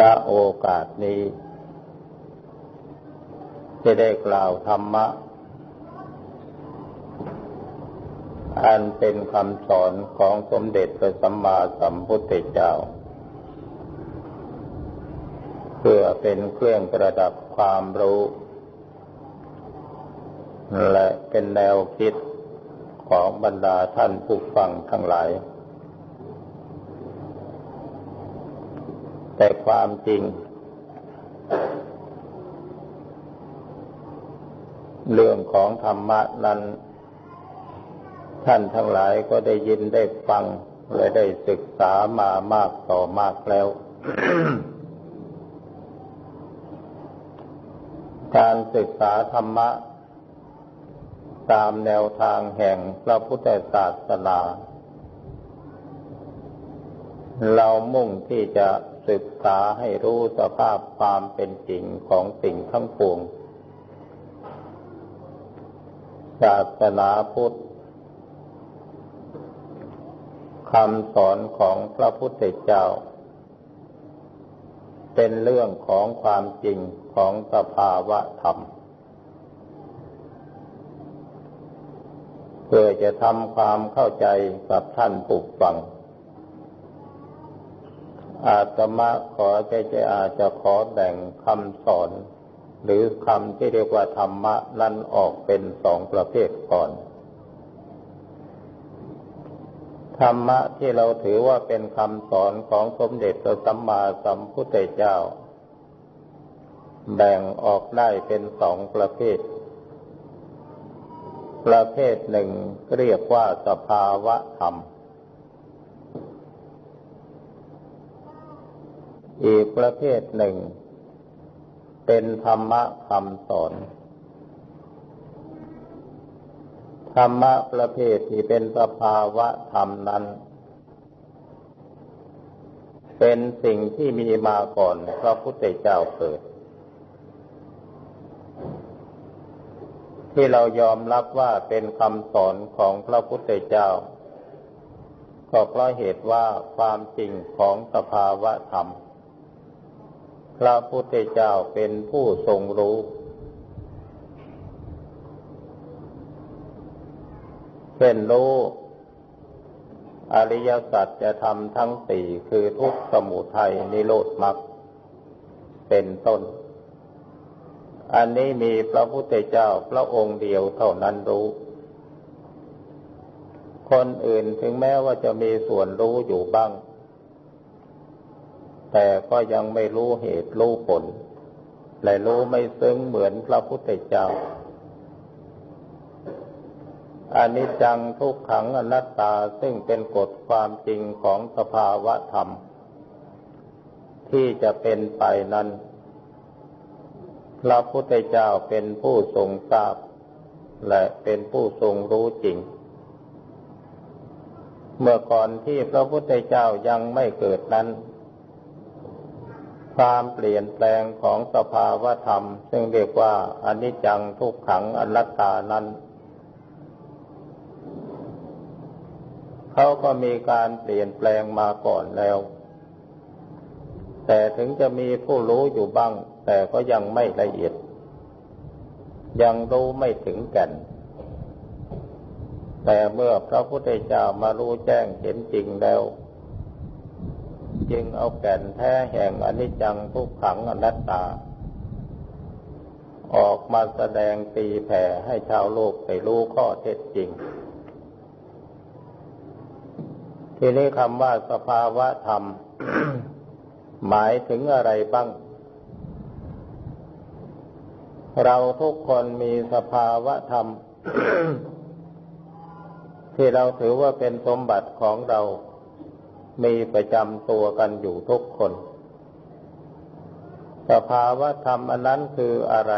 ณโอกาสนี้จะได้กล่าวธรรมะ อันเป็นคำสอนของสมเด็จพระสัมมาสัมพุทธเจ้า เพื่อเป็นเครื่องประดับความรู้ และเป็นแนวคิดของบรรดาท่านผู้ฟังทั้งหลาย แต่ความจริง เรื่องของธรรมะนั้น ท่านทั้งหลายก็ได้ยินได้ฟัง และได้ศึกษามามากต่อมากแล้ว การศึกษาธรรมะ ตามแนวทางแห่งพระพุทธศาสนา เรามุ่งที่จะ ศึกษาให้รู้สภาพความเป็นจริงของสิ่งทั้งปวงศาสนาพุทธคำสอนของพระพุทธเจ้า เป็นเรื่องของความจริงของสภาวะธรรม เพื่อจะทำความเข้าใจกับท่านผู้ฟัง อาตมาขอจใจอาจจะขอแบ่งคำสอน หรือคำที่เรียกว่าธรรมะนั้นออกเป็นสองประเภทก่อน ธรรมะที่เราถือว่าเป็นคำสอนของสมเด็จพระสัมมาสัมพุทธเจ้า แบ่งออกได้เป็นสองประเภท ประเภทหนึ่งเรียกว่าสภาวะธรรม อีกประเภทหนึ่ง เป็นธรรมะคำสอน ธรรมะประเภทที่เป็นสภาวะธรรมนั้น เป็นสิ่งที่มีมาก่อนพระพุทธเจ้าเกิด ที่เรายอมรับว่าเป็นคำสอนของพระพุทธเจ้าก็เพราะเหตุว่าความจริงของสภาวะธรรม พระพุทธเจ้าเป็นผู้ทรงรู้ เป็นรู้อริยสัจจะทำทั้งสี่คือทุกสมุทัยนิโรธมรรคเป็นต้น อันนี้มีพระพุทธเจ้าพระองค์เดียวเท่านั้นรู้ คนอื่นถึงแม้ว่าจะมีส่วนรู้อยู่บ้าง แต่ก็ยังไม่รู้เหตุรู้ผล และรู้ไม่ซึ้งเหมือนพระพุทธเจ้าอนิจจังทุกขังอนัตตาซึ่งเป็นกฎความจริงของสภาวะธรรม ที่จะเป็นไปนั้น พระพุทธเจ้าเป็นผู้ทรงทราบ และเป็นผู้ทรงรู้จริง เมื่อก่อนที่พระพุทธเจ้ายังไม่เกิดนั้น ความเปลี่ยนแปลงของสภาวธรรม ซึ่งเรียกว่าอนิจจังทุกขังอนัตตานั้น เขาก็มีการเปลี่ยนแปลงมาก่อนแล้ว แต่ถึงจะมีผู้รู้อยู่บ้าง แต่ก็ยังไม่ละเอียด ยังรู้ไม่ถึงแก่น แต่เมื่อพระพุทธเจ้ามารู้แจ้งเห็นจริงแล้ว จึงเอาแก่นแท้แห่งอนิจจังทุกขังอนัตตา ออกมาแสดงตีแผ่ให้ชาวโลกได้รู้ข้อเท็จจริง ทีนี้คำว่าสภาวะธรรม หมายถึงอะไรบ้าง เราทุกคนมีสภาวะธรรม ที่เราถือว่าเป็นสมบัติของเรา มีประจำตัวกันอยู่ทุกคน สภาวะธรรมอันนั้นคืออะไร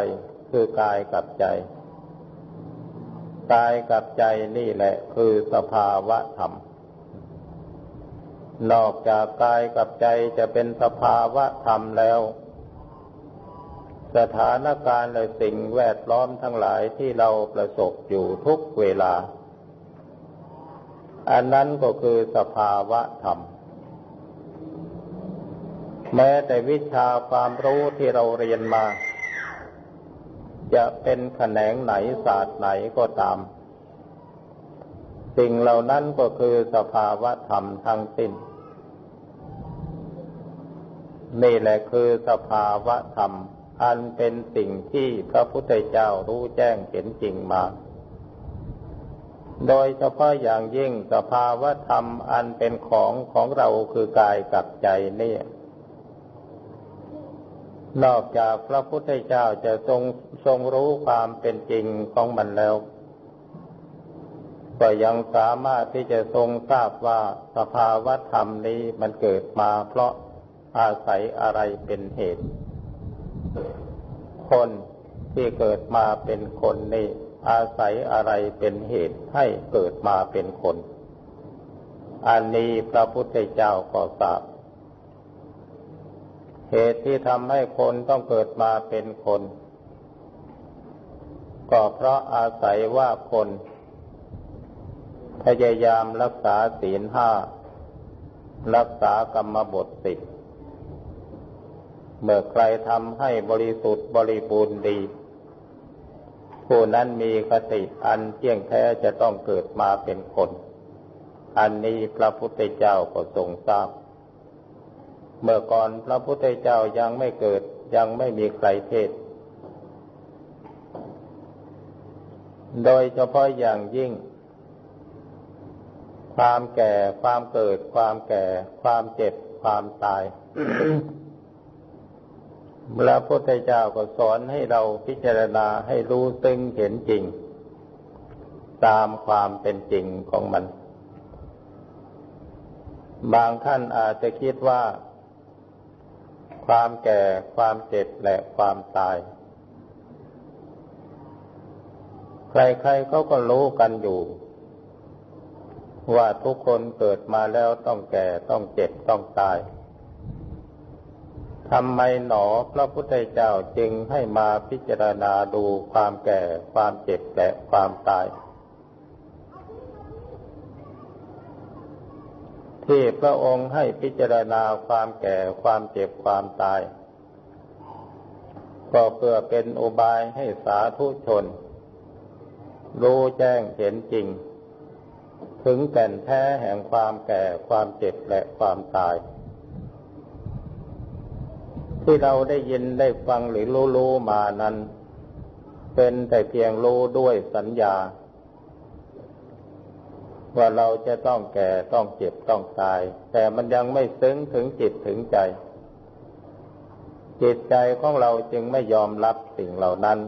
คือกายกับใจ กายกับใจนี่แหละ คือสภาวะธรรม นอกจากกายกับใจจะเป็นสภาวะธรรมแล้ว สถานการณ์และสิ่งแวดล้อมทั้งหลายที่เราประสบอยู่ทุกเวลาอันนั้นก็คือสภาวะธรรม แม้แต่วิชาความรู้ที่เราเรียนมา จะเป็นแขนงไหนศาสตร์ไหนก็ตาม สิ่งเหล่านั้นก็คือสภาวะธรรมทั้งสิ้น นี่แหละคือสภาวะธรรม อันเป็นสิ่งที่พระพุทธเจ้ารู้แจ้งเห็นจริงมา โดยเฉพาะอย่างยิ่งสภาวะธรรมอันเป็นของของเราคือกายกับใจนี่ นอกจากพระพุทธเจ้าจะทรงทรงรู้ความเป็นจริงของมันแล้ว ก็ยังสามารถที่จะทรงทราบว่าสภาวะธรรมนี้มันเกิดมาเพราะอาศัยอะไรเป็นเหตุ คนที่เกิดมาเป็นคนนี่อาศัยอะไรเป็นเหตุให้เกิดมาเป็นคน อันนี้พระพุทธเจ้าก็ทราบ เหตุที่ทำให้คนต้องเกิดมาเป็นคน ก็เพราะอาศัยว่าคน พยายามรักษาศีลห้า รักษากรรมบทสิบเมื่อใครทำให้บริสุทธิ์บริบูรณ์ดี ผู้นั้นมีคติอันเที่ยงแท้จะต้องเกิดมาเป็นคน อันนี้พระพุทธเจ้าก็ทรงทราบ เมื่อก่อนพระพุทธเจ้ายังไม่เกิดยังไม่มีใครเทศ โดยเฉพาะอย่างยิ่ง ความแก่ ความเกิด ความแก่ ความเจ็บ ความตาย พระพุทธเจ้าก็สอนให้เราพิจารณาให้รู้ซึ่งเห็นจริง ตามความเป็นจริงของมัน บางท่านอาจจะคิดว่า ความแก่ ความเจ็บ และความตาย ใครๆเขาก็รู้กันอยู่ ว่าทุกคนเกิดมาแล้วต้องแก่ ต้องเจ็บ ต้องตายทำไมหนอพระพุทธเจ้าจึงให้มาพิจารณาดูความแก่ ความเจ็บ และความตาย ที่พระองค์ให้พิจารณาความแก่ความเจ็บความตาย ก็เพื่อเป็นอุบายให้สาธุชน รู้แจ้งเห็นจริง ถึงแก่นแท้แห่งความแก่ความเจ็บและความตาย ที่เราได้ยินได้ฟังหรือรู้รู้มานั้น เป็นแต่เพียงรู้ด้วยสัญญา ว่าเราจะต้องแก่ต้องเจ็บต้องตาย แต่มันยังไม่ซึ้งถึงจิตถึงใจ จิตใจของเราจึงไม่ยอมรับสิ่งเหล่านั้น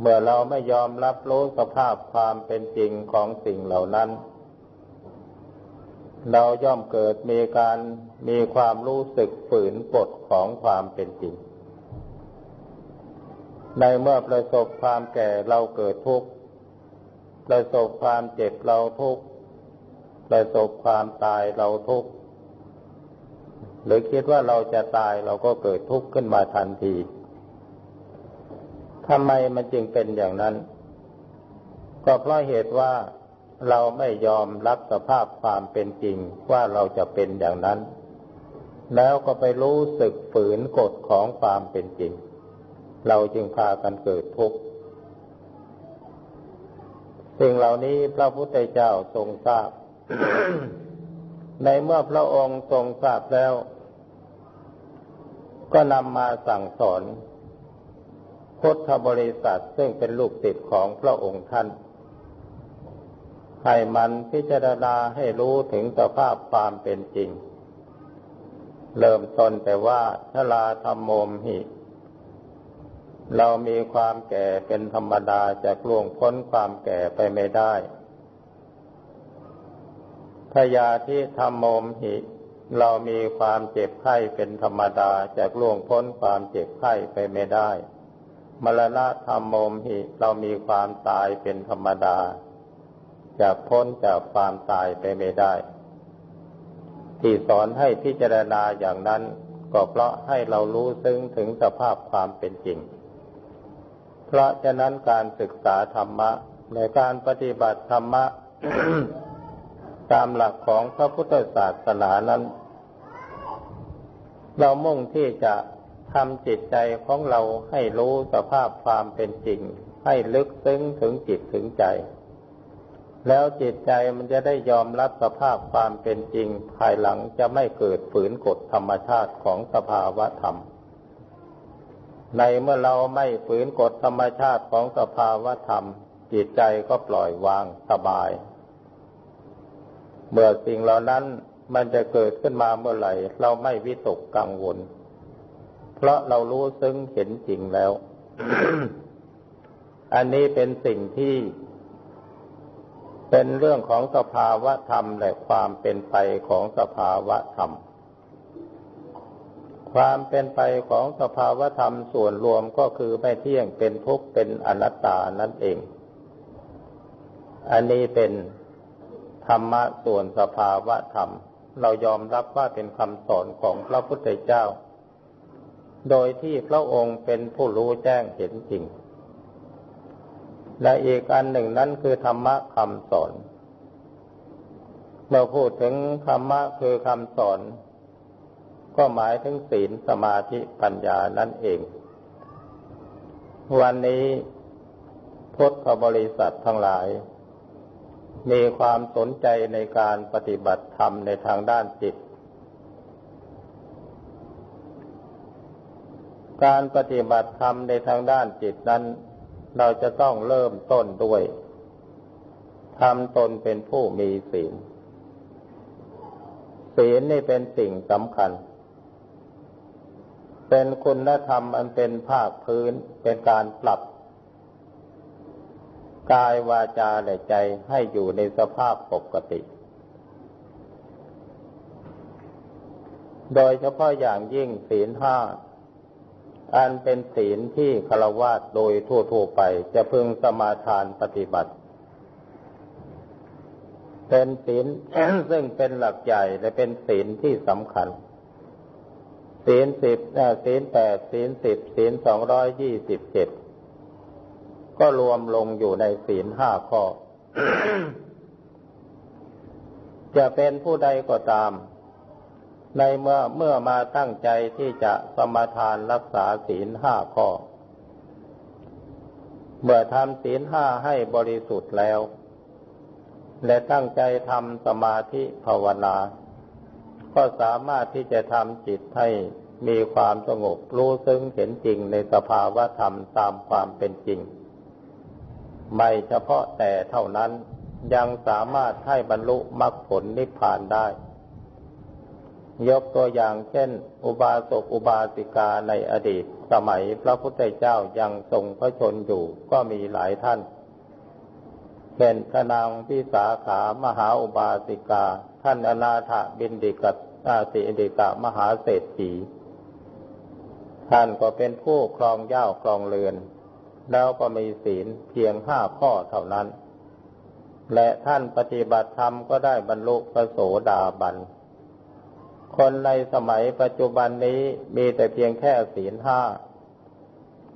เมื่อเราไม่ยอมรับรู้สภาพความเป็นจริงของสิ่งเหล่านั้น เราย่อมเกิดมีการมีความรู้สึกฝืนกฎของความเป็นจริง ในเมื่อประสบความแก่เราเกิดทุกข์ ประสบความเจ็บเราทุกข์ประสบความตายเราทุกข์หรือคิดว่าเราจะตายเราก็เกิดทุกข์ขึ้นมาทันทีทำไมมันจึงเป็นอย่างนั้น ก็เพราะเหตุว่าเราไม่ยอมรับสภาพความเป็นจริงว่าเราจะเป็นอย่างนั้น แล้วก็ไปรู้สึกฝืนกฎของความเป็นจริง เราจึงพากันเกิดทุกข์ สิ่งเหล่านี้พระพุทธเจ้าทรงทราบ ในเมื่อพระองค์ทรงทราบแล้ว ก็นำมาสั่งสอนพุทธบริษัทซึ่งเป็นลูกติดของพระองค์ท่านให้มันพิจารณาให้รู้ถึงสภาพความเป็นจริง เริ่มต้นแต่ว่าชลาธรรมโมมหิ เรามีความแก่เป็นธรรมดาจะล่วงพ้นความแก่ไปไม่ได้พยาธิธรรมโมมหิ เรามีความเจ็บไข้เป็นธรรมดาจะล่วงพ้นความเจ็บไข้ไปไม่ได้ มรณะธรรมโมมหิ เรามีความตายเป็นธรรมดาจะพ้นจากความตายไปไม่ได้ ที่สอนให้พิจารณาอย่างนั้น ก็เพราะให้เรารู้ซึ้งถึงสภาพความเป็นจริง ราะฉะนั้นการศึกษาธรรมะในการปฏิบัติธรรมะ ตามหลักของพระพุทธศาสนานั้น เรามุ่งที่จะทำจิตใจของเราให้รู้สภาพความเป็นจริง ให้ลึกซึ้งถึงจิตถึงใจ แล้วจิตใจมันจะได้ยอมรับสภาพความเป็นจริง ภายหลังจะไม่เกิดฝืนกฎธรรมชาติของสภาวะธรรม ในเมื่อเราไม่ฝืนกฎธรรมชาติของสภาวะธรรม จิตใจก็ปล่อยวางสบาย เมื่อสิ่งเหล่านั้นมันจะเกิดขึ้นมาเมื่อไหร่ เราไม่วิตกกังวล เพราะเรารู้ซึ้งเห็นจริงแล้ว อันนี้เป็นสิ่งที่เป็นเรื่องของสภาวะธรรมและความเป็นไปของสภาวะธรรม ความเป็นไปของสภาวธรรมส่วนรวมก็คือไม่เที่ยงเป็นทุกข์เป็นอนัตตานั่นเอง อันนี้เป็นธรรมะส่วนสภาวะธรรม เรายอมรับว่าเป็นคำสอนของพระพุทธเจ้า โดยที่พระองค์เป็นผู้รู้แจ้งเห็นจริง และอีกอันหนึ่งนั้นคือธรรมะคำสอน เมื่อพูดถึงธรรมะคือคำสอน ก็หมายถึงศีลสมาธิปัญญานั่นเอง วันนี้พุทธบริษัททั้งหลาย มีความสนใจในการปฏิบัติธรรมในทางด้านจิต การปฏิบัติธรรมในทางด้านจิตนั้น เราจะต้องเริ่มต้นด้วยทำตนเป็นผู้มีศีล ศีลนี่เป็นสิ่งสำคัญ เป็นคุณธรรมอันเป็นภาคพื้นเป็นการปรับกายวาจาและใจให้อยู่ในสภาพปกติ โดยเฉพาะอย่างยิ่งศีลห้า อันเป็นศีลที่ฆรวาสโดยทั่วๆไปจะพึงสมาทานปฏิบัติ เป็นศีลซึ่งเป็นหลักใหญ่และเป็นศีลที่สำคัญ ศีลสิบศีลแปดศีลสิบศีลสองร้อยยี่สิบเจ็ดก็รวมลงอยู่ในศีลห้าข้อ จะเป็นผู้ใดก็ตาม ในเมื่อเมื่อมาตั้งใจที่จะสมาทานรักษาศีลห้าข้อ เมื่อทำศีลห้าให้บริสุทธิ์แล้ว และตั้งใจทำสมาธิภาวนา ก็สามารถที่จะทำจิตให้มีความสงบรู้ซึ้งเห็นจริงในสภาวะธรรมตามความเป็นจริง ไม่เฉพาะแต่เท่านั้นยังสามารถให้บรรลุมรรคผลนิพพานได้ ยกตัวอย่างเช่น อุบาสกอุบาสิกาในอดีตสมัยพระพุทธเจ้ายังทรงพระชนอยู่ก็มีหลายท่าน เช่นพระนางพิสาขามหาอุบาสิกา ท่านอนาถบินดิกัตอาสิดิกะมหาเศรษฐี ท่านก็เป็นผู้ครองเย้าครองเรือน แล้วก็มีศีลเพียงห้าข้อเท่านั้น และท่านปฏิบัติธรรมก็ได้บรรลุพระโสดาบัน คนในสมัยปัจจุบันนี้มีแต่เพียงแค่ศีลห้า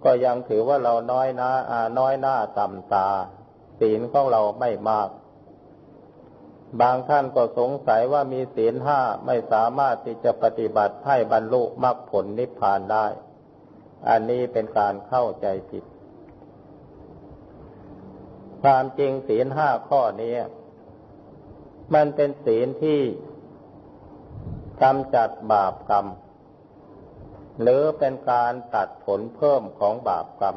ก็ยังถือว่าเราน้อยนะอาน้อยหน้าต่ำตา ศีลของเราไม่มาก บางท่านก็สงสัยว่ามีศีลห้าไม่สามารถที่จะปฏิบัติให้บรรลุมรรคผลนิพพานได้ อันนี้เป็นการเข้าใจผิด ความจริงศีลห้าข้อนี้ มันเป็นศีลที่กำจัดบาปกรรม หรือเป็นการตัดผลเพิ่มของบาปกรรม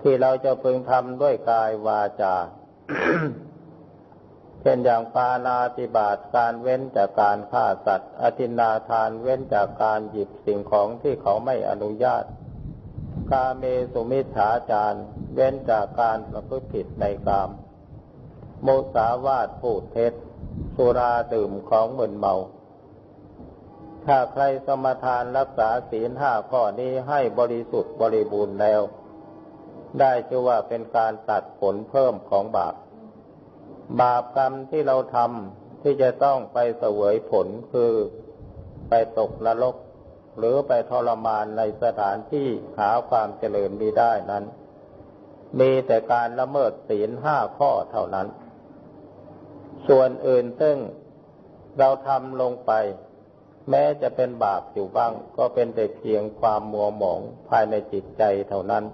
ที่เราจะพึงทำด้วยกายวาจา เช่นอย่างปานาติบาตการเว้นจากการฆ่าสัตว์ อธินาทานเว้นจากการหยิบสิ่งของที่เขาไม่อนุญาต กาเมสุมิฉาจารเว้นจากการประพฤติผิดในกาม โมสาวาทพูดเท็จ สุราดื่มของมึนเมา ถ้าใครสมทานรักษาศีลห้าข้อนี้ให้บริสุทธิ์บริบูรณ์แล้ว ได้ชื่อว่าเป็นการตัดผลเพิ่มของบาป บาปกรรมที่เราทำที่จะต้องไปเสวยผลคือไปตกนรก หรือไปทรมานในสถานที่หาความเจริญมีได้นั้น มีแต่การละเมิดศีลห้าข้อเท่านั้น ส่วนอื่นซึ่งเราทำลงไป แม้จะเป็นบาปอยู่บ้าง ก็เป็นแต่เพียงความมัวหมองภายในจิตใจเท่านั้น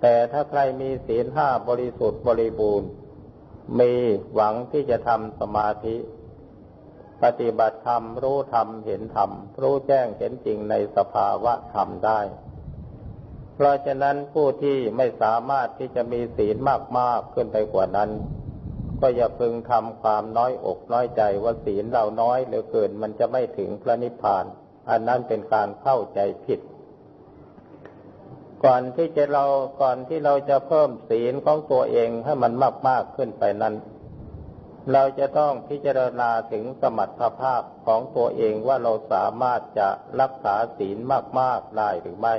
แต่ถ้าใครมีศีลห้าบริสุทธิ์บริบูรณ์ มีหวังที่จะทำสมาธิ ปฏิบัติธรรม รู้ธรรม เห็นธรรม รู้แจ้งเห็นจริงในสภาวะธรรมได้ เพราะฉะนั้นผู้ที่ไม่สามารถที่จะมีศีลมากๆขึ้นไปกว่านั้น ก็อย่าพึงทำความน้อยอกน้อยใจว่าศีลเราน้อยเหลือเกินมันจะไม่ถึงพระนิพพาน อันนั้นเป็นการเข้าใจผิด ก่อนที่จะเราก่อนที่เราจะเพิ่มศีลของตัวเองให้มันมากมากขึ้นไปนั้น เราจะต้องพิจารณาถึงสมรรถภาพของตัวเองว่าเราสามารถจะรักษาศีลมาก ๆ ได้หรือไม่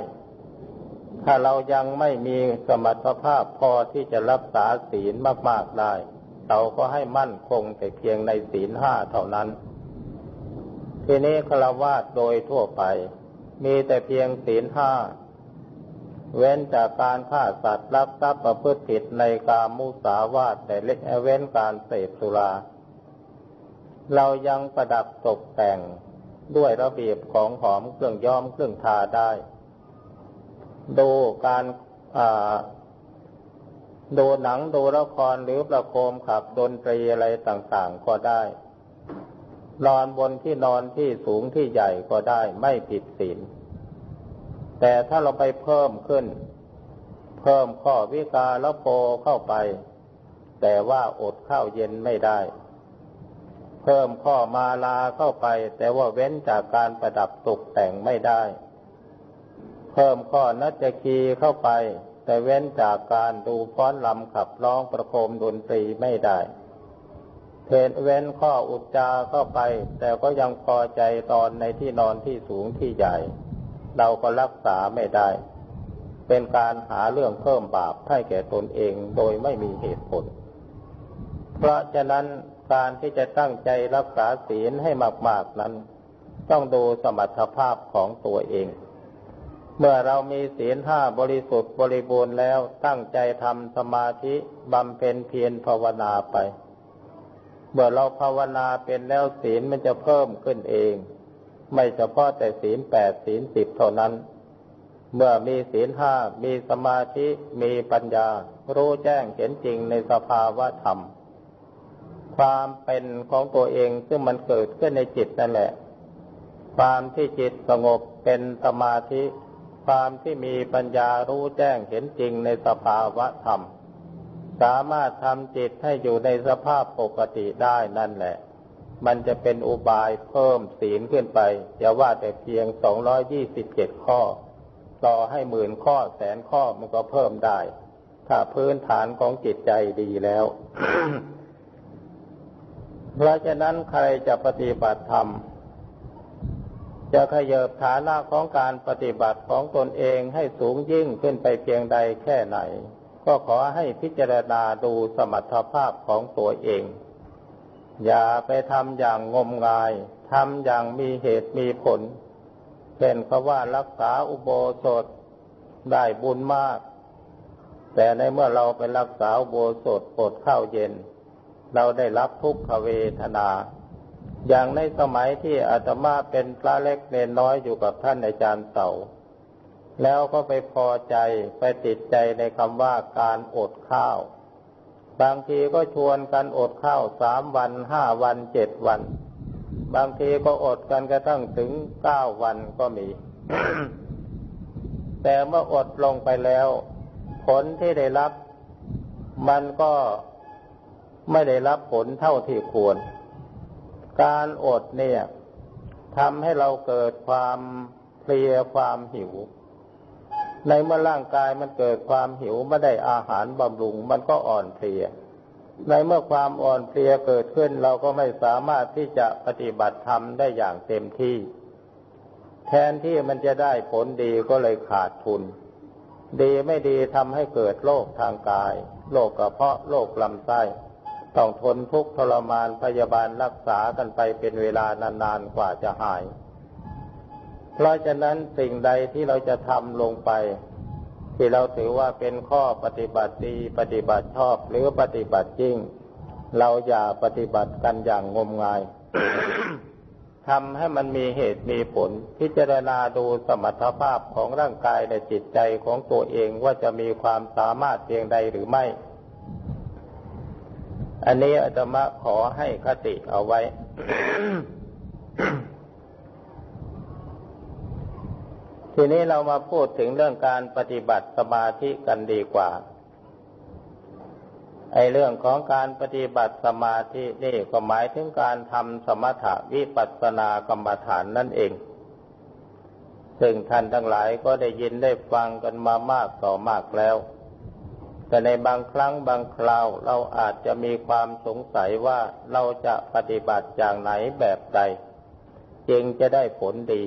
ถ้าเรายังไม่มีสมรรถภาพพอที่จะรักษาศีลมาก ๆ ได้ เราก็ให้มั่นคงแต่เพียงในศีลห้าเท่านั้น ทีนี้ฆราวาสโดยทั่วไป มีแต่เพียงศีลห้า เว้นจากการฆ่าสัตว์รักทรัพย์ประพฤติผิดในกามุสาวาทแต่เล็กเว้นการเสพสุรา เรายังประดับตกแต่งด้วยระเบียบของหอมเครื่องย้อมเครื่องทาได้ ดูการดูหนังดูละครหรือประโคมขับดนตรีอะไรต่างๆก็ได้ นอนบนที่นอนที่สูงที่ใหญ่ก็ได้ไม่ผิดศีล แต่ถ้าเราไปเพิ่มขึ้น เพิ่มข้อวิกาลโปเข้าไป แต่ว่าอดข้าวเย็นไม่ได้ เพิ่มข้อมาลาเข้าไป แต่ว่าเว้นจากการประดับตกแต่งไม่ได้ เพิ่มข้อนัจคีเข้าไป แต่เว้นจากการดูฟ้อนลำขับร้องประโคมดนตรีไม่ได้เพนเว้นข้ออุจจาเข้าไป แต่ก็ยังพอใจตอนในที่นอนที่สูงที่ใหญ่ เราก็รักษาไม่ได้ เป็นการหาเรื่องเพิ่มบาปให้แก่ตนเองโดยไม่มีเหตุผล เพราะฉะนั้นการที่จะตั้งใจรักษาศีลให้มาก ๆนั้น ต้องดูสมรรถภาพของตัวเอง เมื่อเรามีศีลห้าบริสุทธิ์บริบูรณ์แล้วตั้งใจทำสมาธิบำเพ็ญเพียรภาวนาไป เมื่อเราภาวนาเป็นแล้วศีลมันจะเพิ่มขึ้นเอง ไม่เฉพาะแต่ศีลแปดศีลสิบเท่านั้น เมื่อมีศีลห้ามีสมาธิมีปัญญา รู้แจ้งเห็นจริงในสภาวะธรรม ความเป็นของตัวเองซึ่งมันเกิดขึ้นในจิตนั่นแหละ ความที่จิตสงบเป็นสมาธิ ความที่มีปัญญารู้แจ้งเห็นจริงในสภาวะธรรม สามารถทำจิตให้อยู่ในสภาพปกติได้นั่นแหละ มันจะเป็นอุบายเพิ่มศีลขึ้นไปอย่าว่าแต่เพียงสองร้อยี่สิบเจ็ดข้อ ต่อให้หมื่นข้อแสนข้อมันก็เพิ่มได้ ถ้าพื้นฐานของจิตใจดีแล้ว เพราะฉะนั้นใครจะปฏิบัติธรรม จะขยบฐานะของการปฏิบัติของตนเองให้สูงยิ่งขึ้นไปเพียงใดแค่ไหน ก็ขอให้พิจารณาดูสมรรถภาพของตัวเอง อย่าไปทำอย่างงมงายทำอย่างมีเหตุมีผลเช่นเขาว่ารักษาอุโบสถได้บุญมาก แต่ในเมื่อเราไปรักษาอุโบสถปดข้าวเย็น เราได้รับทุกขเวทนา อย่างในสมัยที่อาตมาเป็นพระเล็กเนนน้อยอยู่กับท่านอาจารย์เต่า แล้วก็ไปพอใจไปติดใจในคำว่าการอดข้าว บางทีก็ชวนกันอดข้าวสามวันห้าวันเจ็ดวัน บางทีก็อดกันกระทั่งถึงเก้าวันก็มี แต่เมื่ออดลงไปแล้ว ผลที่ได้รับ มันก็ไม่ได้รับผลเท่าที่ควร การอดเนี่ยทำให้เราเกิดความเพลียความหิว ในเมื่อร่างกายมันเกิดความหิวไม่ได้อาหารบำรุง มันก็อ่อนเพลีย ในเมื่อความอ่อนเพลียเกิดขึ้นเราก็ไม่สามารถที่จะปฏิบัติธรรมได้อย่างเต็มที่ แทนที่มันจะได้ผลดีก็เลยขาดทุน ดีไม่ดีทำให้เกิดโรคทางกาย โรคกระเพาะ โรคลำไส้ ต้องทนทุกข์ทรมานพยาบาลรักษากันไปเป็นเวลานานๆกว่าจะหาย เพราะฉะนั้นสิ่งใดที่เราจะทำลงไป ที่เราถือว่าเป็นข้อปฏิบัติดีปฏิบัติชอบหรือปฏิบัติจริง เราอย่าปฏิบัติกันอย่างงมงายทำให้มันมีเหตุมีผล พิจารณาดูสมรรถภาพของร่างกายและจิตใจของตัวเองว่าจะมีความสามารถเพียงใดหรือไม่ อันนี้อาตมาขอให้คติเอาไว้ ทีนี้เรามาพูดถึงเรื่องการปฏิบัติสมาธิกันดีกว่า ไอเรื่องของการปฏิบัติสมาธินี่ก็หมายถึงการทำสมถะวิปัสสนากรรมฐานนั่นเอง ซึ่งท่านทั้งหลายก็ได้ยินได้ฟังกันมามากต่อมากแล้ว แต่ในบางครั้งบางคราวเราอาจจะมีความสงสัยว่าเราจะปฏิบัติอย่างไหนแบบใด จึงจะได้ผลดี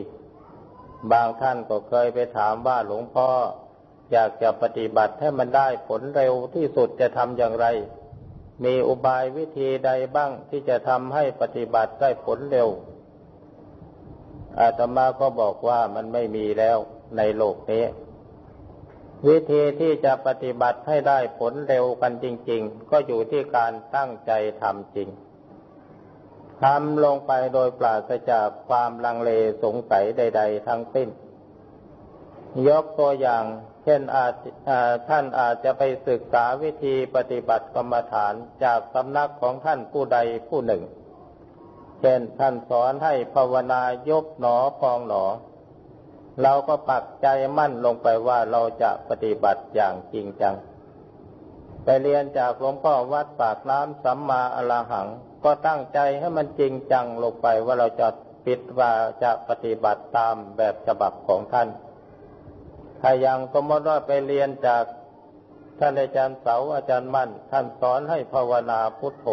บางท่านก็เคยไปถามว่าหลวงพ่ออยากจะปฏิบัติให้มันได้ผลเร็วที่สุดจะทำอย่างไร มีอุบายวิธีใดบ้างที่จะทำให้ปฏิบัติได้ผลเร็ว อาตมาก็บอกว่ามันไม่มีแล้วในโลกนี้ วิธีที่จะปฏิบัติให้ได้ผลเร็วกันจริง ๆ ก็อยู่ที่การตั้งใจทำจริง ทำลงไปโดยปราศจากความลังเลสงสัยใด ๆ ทั้งสิ้น ยกตัวอย่าง เช่นอาจท่านอาจจะไปศึกษาวิธีปฏิบัติกรรมฐานจากสำนักของท่านผู้ใดผู้หนึ่ง เช่นท่านสอนให้ภาวนายกหนอพองหนอ เราก็ปักใจมั่นลงไปว่าเราจะปฏิบัติอย่างจริงจัง ไปเรียนจากหลวงพ่อวัดปากน้ำสัมมาอลหัง ก็ตั้งใจให้มันจริงจังลงไปว่าเราจะปิดว่าจะปฏิบัติตามแบบฉบับของท่าน ถ้ายังสมมติว่าไปเรียนจากท่านอาจารย์เสาอาจารย์มั่น ท่านสอนให้ภาวนาพุทโธ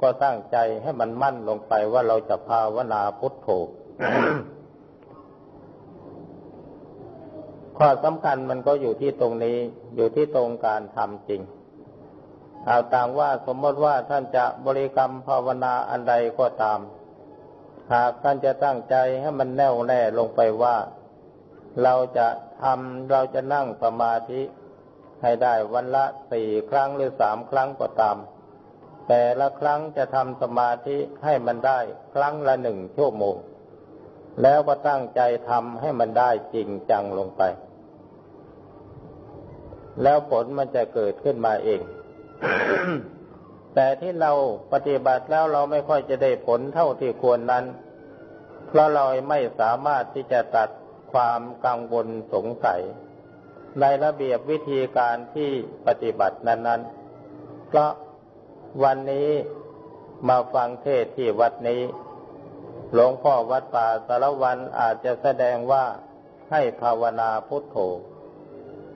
ก็ตั้งใจให้มันมั่นลงไปว่าเราจะภาวนาพุทโธข้อสำคัญมันก็อยู่ที่ตรงนี้อยู่ที่ตรงการทำจริง เอาต่างว่าสมมติว่าท่านจะบริกรรมภาวนาอันใดก็ตาม หากท่านจะตั้งใจให้มันแน่วแน่ลงไปว่า เราจะทำเราจะนั่งสมาธิให้ได้วันละสี่ครั้งหรือสามครั้งก็ตาม แต่ละครั้งจะทำสมาธิให้มันได้ครั้งละหนึ่งชั่วโมง แล้วก็ตั้งใจทำให้มันได้จริงจังลงไป แล้วผลมันจะเกิดขึ้นมาเอง แต่ที่เราปฏิบัติแล้วเราไม่ค่อยจะได้ผลเท่าที่ควรนั้น เพราะเราไม่สามารถที่จะตัดความกังวลสงสัย ในระเบียบวิธีการที่ปฏิบัตินั้นๆเพราะวันนี้มาฟังเทศที่วัดนี้ หลวงพ่อวัดป่าสารวันอาจจะแสดงว่าให้ภาวนาพุทโธ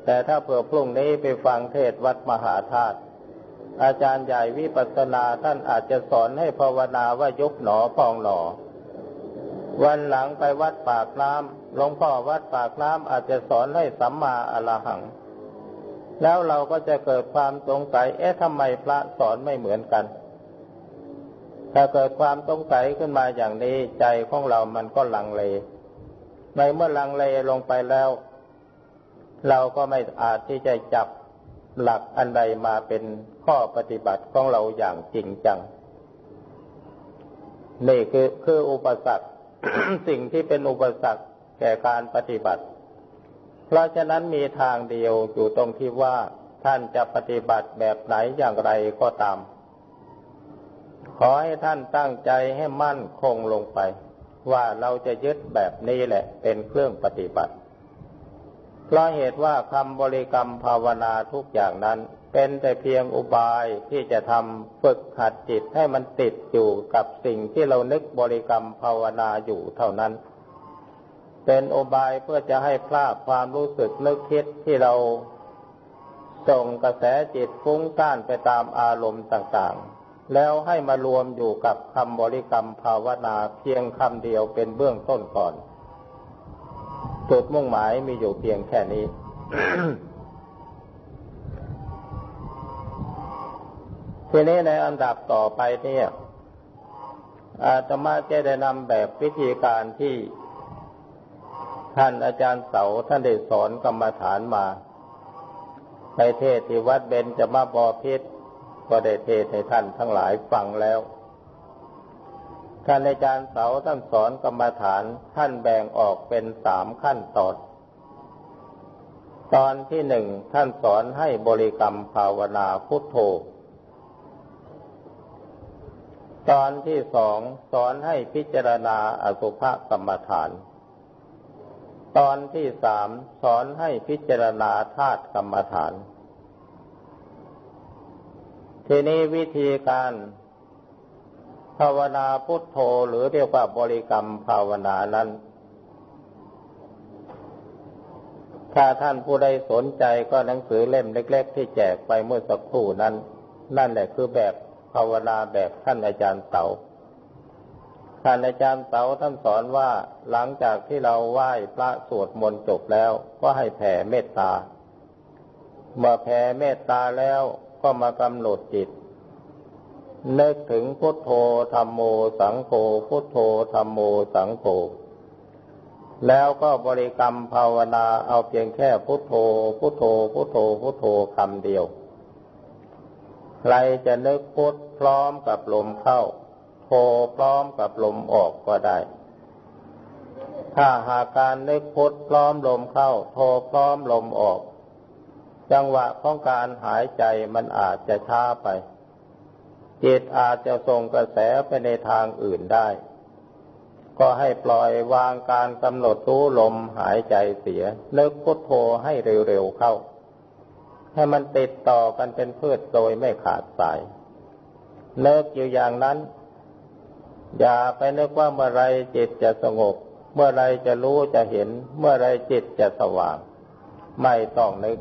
แต่ถ้าเผื่อพรุ่งนี้ไปฟังเทศวัดมหาธาตุ อาจารย์ใหญ่วิปัสสนาท่านอาจจะสอนให้ภาวนาว่ายุบหนอพองหนอ วันหลังไปวัดปากน้ำหลวงพ่อวัดปากน้ำอาจจะสอนให้สัมมาอรหัง แล้วเราก็จะเกิดความสงสัย เอ๊ะทำไมพระสอนไม่เหมือนกัน ถ้าเกิดความสงสัยขึ้นมาอย่างนี้ใจของเรามันก็ลังเล ในเมื่อลังเลลงไปแล้ว เราก็ไม่อาจที่จะจับ หลักอันใดมาเป็นข้อปฏิบัติของเราอย่างจริงจัง นี่คือคืออุปสรรคสิ่งที่เป็นอุปสรรคแก่การปฏิบัติ เพราะฉะนั้นมีทางเดียวอยู่ตรงที่ว่าท่านจะปฏิบัติแบบไหนอย่างไรก็ตาม ขอให้ท่านตั้งใจให้มั่นคงลงไป ว่าเราจะยึดแบบนี้แหละเป็นเครื่องปฏิบัติ เพราะเหตุว่าคำบริกรรมภาวนาทุกอย่างนั้น เป็นแต่เพียงอุบายที่จะทำฝึกหัดจิตให้มันติดอยู่กับสิ่งที่เรานึกบริกรรมภาวนาอยู่เท่านั้น เป็นอุบายเพื่อจะให้พลาดความรู้สึกนึกคิดที่เราส่งกระแสจิตฟุ้งซ่านไปตามอารมณ์ต่างๆ แล้วให้มารวมอยู่กับคำบริกรรมภาวนาเพียงคำเดียวเป็นเบื้องต้นก่อน จุดมุ่งหมายมีอยู่เพียงแค่นี้ ทีนี้ในอันดับต่อไปเนี่ยอาตมาจะได้นำแบบวิธีการที่ท่านอาจารย์เสาท่านได้สอนกรรมฐานมาในเทศที่วัดเบญจมาบอพิษก็ได้เทศให้ท่านทั้งหลายฟังแล้ว ท่านอาจารย์เสาท่านสอนกรรมฐานท่านแบ่งออกเป็นสามขั้นตอน ตอนที่หนึ่งท่านสอนให้บริกรรมภาวนาพุทโธ ตอนที่สองสอนให้พิจารณาอสุภกรรมฐาน ตอนที่สามสอนให้พิจารณาธาตุกรรมฐาน ทีนี้วิธีการ ภาวนาพุทโธหรือเรียกว่าบริกรรมภาวนานั้น ถ้าท่านผู้ใดสนใจก็หนังสือเล่มเล็ก ๆ ที่แจกไปเมื่อสักครู่นั้น นั่นแหละคือแบบภาวนาแบบท่านอาจารย์เสาท่านอาจารย์เสาท่านสอนว่าหลังจากที่เราไหว้พระสวดมนต์จบแล้วก็ให้แผ่เมตตา เมื่อแผ่เมตตาแล้วก็มากำหนดจิต นึกถึงพุทโธธรรมโมสังโฆพุทโธธรรมโมสังโฆแล้วก็บริกรรมภาวนาเอาเพียงแค่พุทโธพุทโธพุทโธพุทโธคำเดียว ใครจะนึกพุทพร้อมกับลมเข้า โธพร้อมกับลมออกก็ได้ ถ้าหากการนึกพุทพร้อมลมเข้า โธพร้อมลมออก จังหวะของการหายใจมันอาจจะช้าไป จิตอาจจะส่งกระแสไปในทางอื่นได้ ก็ให้ปล่อยวางการกำหนดรู้ลมหายใจเสียเลิกพุทโธให้เร็วๆเข้า ให้มันติดต่อกันเป็นพื่อโดยไม่ขาดสาย เลิกอยู่อย่างนั้น อย่าไปนึกว่าเมื่อไรจิตจะสงบ เมื่อไรจะรู้จะเห็น เมื่อไรจิตจะสว่าง ไม่ต้องนึก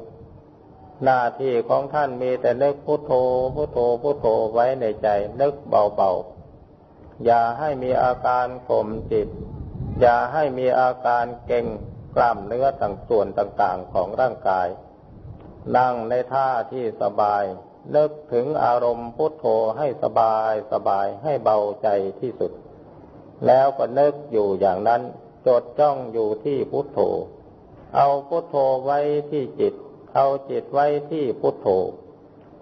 หน้าที่ของท่านมีแต่นึกพุโทโธพุโทโธพุโทโธไว้ในใจ นึกเบาๆ อย่าให้มีอาการข่มจิต อย่าให้มีอาการเก่งกล้ามเนื้อต่างส่วนต่างๆของร่างกาย นั่งในท่าที่สบาย นึกถึงอารมณ์พุทโธให้สบายสบายให้เบาใจที่สุด แล้วก็นึกอยู่อย่างนั้น จดจ้องอยู่ที่พุทโธ เอาพุทโธไว้ที่จิต เอาจิตไว้ที่พุทโธ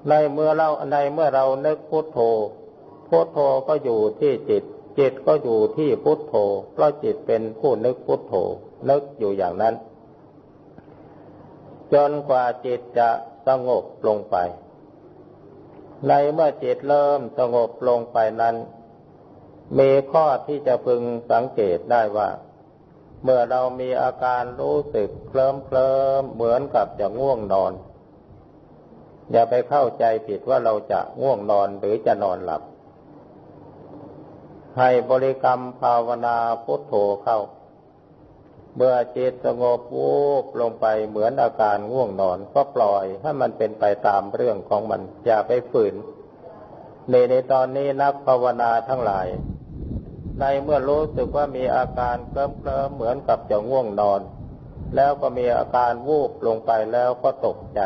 ในเมื่อเราในเมื่อเรานึกพุทโธ พุทโธก็อยู่ที่จิต จิตก็อยู่ที่พุทโธ เพราะจิตเป็นผู้นึกพุทโธ นึกอยู่อย่างนั้น จนกว่าจิตจะสงบลงไป ในเมื่อจิตเริ่มสงบลงไปนั้น มีข้อที่จะพึงสังเกตได้ว่า เมื่อเรามีอาการรู้สึกเคลิ้มเคลิมเหมือนกับจะง่วงนอน อย่าไปเข้าใจผิดว่าเราจะง่วงนอนหรือจะนอนหลับ ให้บริกรรมภาวนาพุทโธเข้า เมื่อจิตสงบวูบลงไปเหมือนอาการง่วงนอน ก็ปล่อยให้มันเป็นไปตามเรื่องของมัน อย่าไปฝืนในในตอนนี้นักภาวนาทั้งหลาย ในเมื่อรู้สึกว่ามีอาการเคลิ้มเคลิมเหมือนกับจะง่วงนอน แล้วก็มีอาการวูบลงไปแล้วก็ตกใจ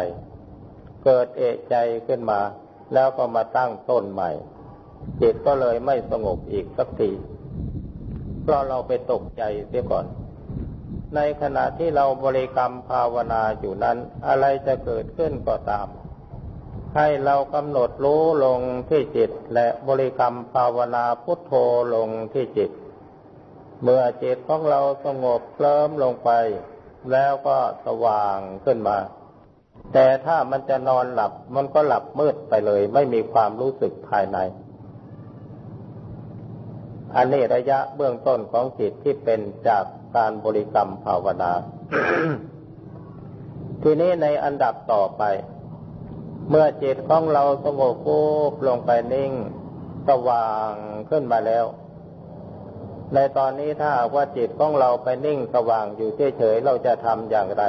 เกิดเอะใจขึ้นมา แล้วก็มาตั้งต้นใหม่ จิตก็เลยไม่สงบอีกสักทีเพราะเราไปตกใจเสียก่อน ในขณะที่เราบริกรรมภาวนาอยู่นั้น อะไรจะเกิดขึ้นก็ตาม ให้เรากำหนดรู้ลงที่จิต และบริกรรมภาวนาพุทโธลงที่จิต เมื่อจิตของเราสงบเคลิ้มลงไป แล้วก็สว่างขึ้นมา แต่ถ้ามันจะนอนหลับมันก็หลับมืดไปเลย ไม่มีความรู้สึกภายใน อันนี้ระยะเบื้องต้นของจิตที่เป็นจากการบริกรรมภาวนา ทีนี้ในอันดับต่อไป เมื่อจิตของเราสงบปุ๊บลงไปนิ่งสว่างขึ้นมาแล้ว ในตอนนี้ถ้าว่าจิตของเราไปนิ่งสว่างอยู่เฉยๆเราจะทำอย่างไร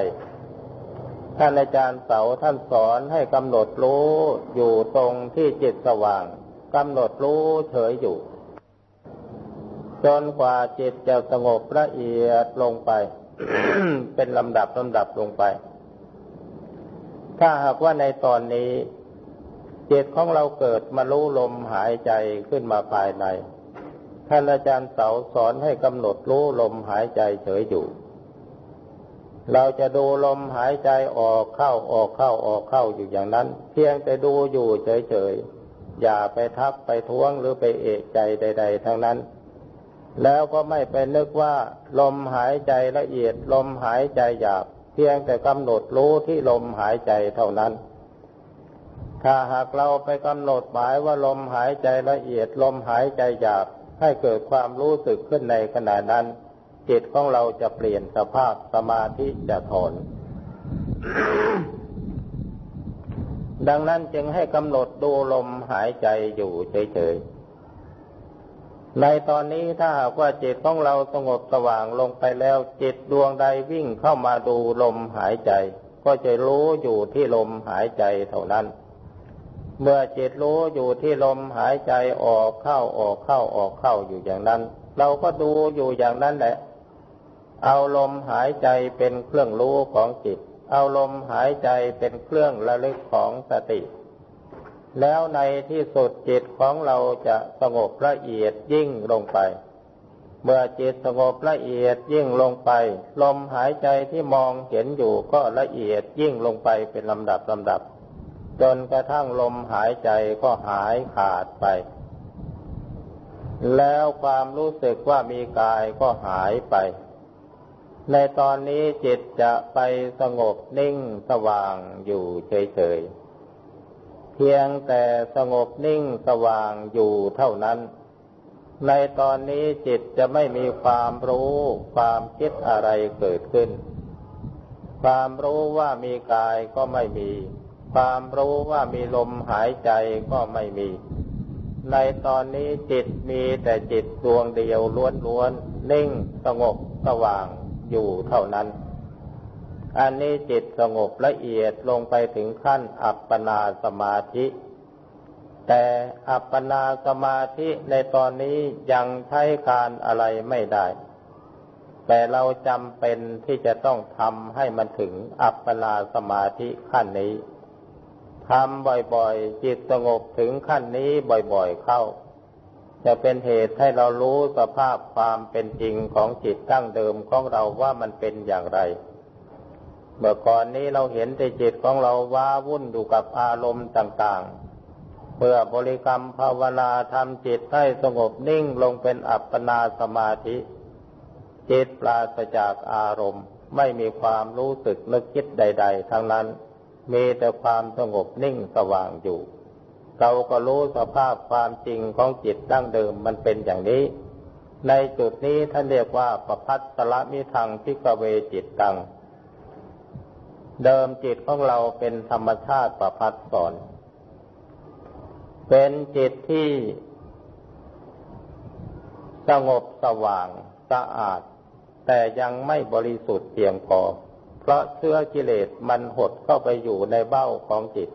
ท่านอาจารย์เสาท่านสอนให้กำหนดรู้อยู่ตรงที่จิตสว่างกำหนดรู้เฉยอยู่ จนกว่าจิตจะสงบละเอียดลงไป เป็นลำดับลำดับลงไป ถ้าหากว่าในตอนนี้ จิตของเราเกิดมารู้ลมหายใจขึ้นมาภายใน ท่านอาจารย์เสาสอนให้กำหนดรู้ลมหายใจเฉยอยู่ เราจะดูลมหายใจออกเข้าออกเข้าออกเข้าอยู่อย่างนั้น เพียงแต่ดูอยู่เฉยๆ อย่าไปทักไปท้วงหรือไปเอะใจใด ๆ ทั้งนั้น แล้วก็ไม่ไปนึกว่า ลมหายใจละเอียดลมหายใจหยาบ เพียงแต่กำหนดรู้ที่ลมหายใจเท่านั้น ถ้าหากเราไปกำหนดหมายว่าลมหายใจละเอียดลมหายใจหยาบให้เกิดความรู้สึกขึ้นในขณะนั้น จิตของเราจะเปลี่ยนสภาพสมาธิจะถอน ดังนั้นจึงให้กำหนดดูลมหายใจอยู่เฉยๆ ในตอนนี้ถ้าหากว่าจิตของเราสงบสว่างลงไปแล้ว จิตดวงใดวิ่งเข้ามาดูลมหายใจ ก็จะรู้อยู่ที่ลมหายใจเท่านั้น เมื่อจิตรู้อยู่ที่ลมหายใจออกเข้าออกเข้าออกเข้าอยู่อย่างนั้น เราก็ดูอยู่อย่างนั้นแหละ เอาลมหายใจเป็นเครื่องรู้ของจิต เอาลมหายใจเป็นเครื่องระลึกของสติ แล้วในที่สุดจิตของเราจะสงบละเอียดยิ่งลงไป เมื่อจิตสงบละเอียดยิ่งลงไป ลมหายใจที่มองเห็นอยู่ก็ละเอียดยิ่งลงไปเป็นลำดับลำดับ จนกระทั่งลมหายใจก็หายขาดไป แล้วความรู้สึกว่ามีกายก็หายไป ในตอนนี้จิตจะไปสงบนิ่งสว่างอยู่เฉยๆ เพียงแต่สงบนิ่งสว่างอยู่เท่านั้น ในตอนนี้จิตจะไม่มีความรู้ ความคิดอะไรเกิดขึ้น ความรู้ว่ามีกายก็ไม่มี ความรู้ว่ามีลมหายใจก็ไม่มี ในตอนนี้จิตมีแต่จิตดวงเดียวล้วนๆนิ่งสงบสว่างอยู่เท่านั้น อันนี้จิตสงบละเอียดลงไปถึงขั้นอัปปนาสมาธิ แต่อัปปนาสมาธิในตอนนี้ยังใช้การอะไรไม่ได้ แต่เราจำเป็นที่จะต้องทำให้มันถึงอัปปนาสมาธิขั้นนี้ทำบ่อยๆ จิตสงบถึงขั้นนี้บ่อยๆเข้า จะเป็นเหตุให้เรารู้สภาพความเป็นจริงของจิตตั้งเดิมของเราว่ามันเป็นอย่างไร เมื่อก่อนนี้เราเห็นแต่จิตของเราว้าวุ่นอยู่กับอารมณ์ต่างๆเพื่อบริกรรมภาวนาทำจิตให้สงบนิ่งลงเป็นอัปปนาสมาธิ จิตปราศจากอารมณ์ ไม่มีความรู้สึกนึกคิดใด ๆ ทั้งนั้น มีแต่ความสงบนิ่งสว่างอยู่ เราก็รู้สภาพความจริงของจิตดั้งเดิมมันเป็นอย่างนี้ ในจุดนี้ท่านเรียกว่าประพัสละมิทางพิกเวจิตตัง เดิมจิตของเราเป็นธรรมชาติประพัดสอน เป็นจิตที่สงบสว่างสะอาด แต่ยังไม่บริสุทธิ์เพียงพอ เพราะเชื้อกิเลสมันหดเข้าไปอยู่ในเบ้าของจิต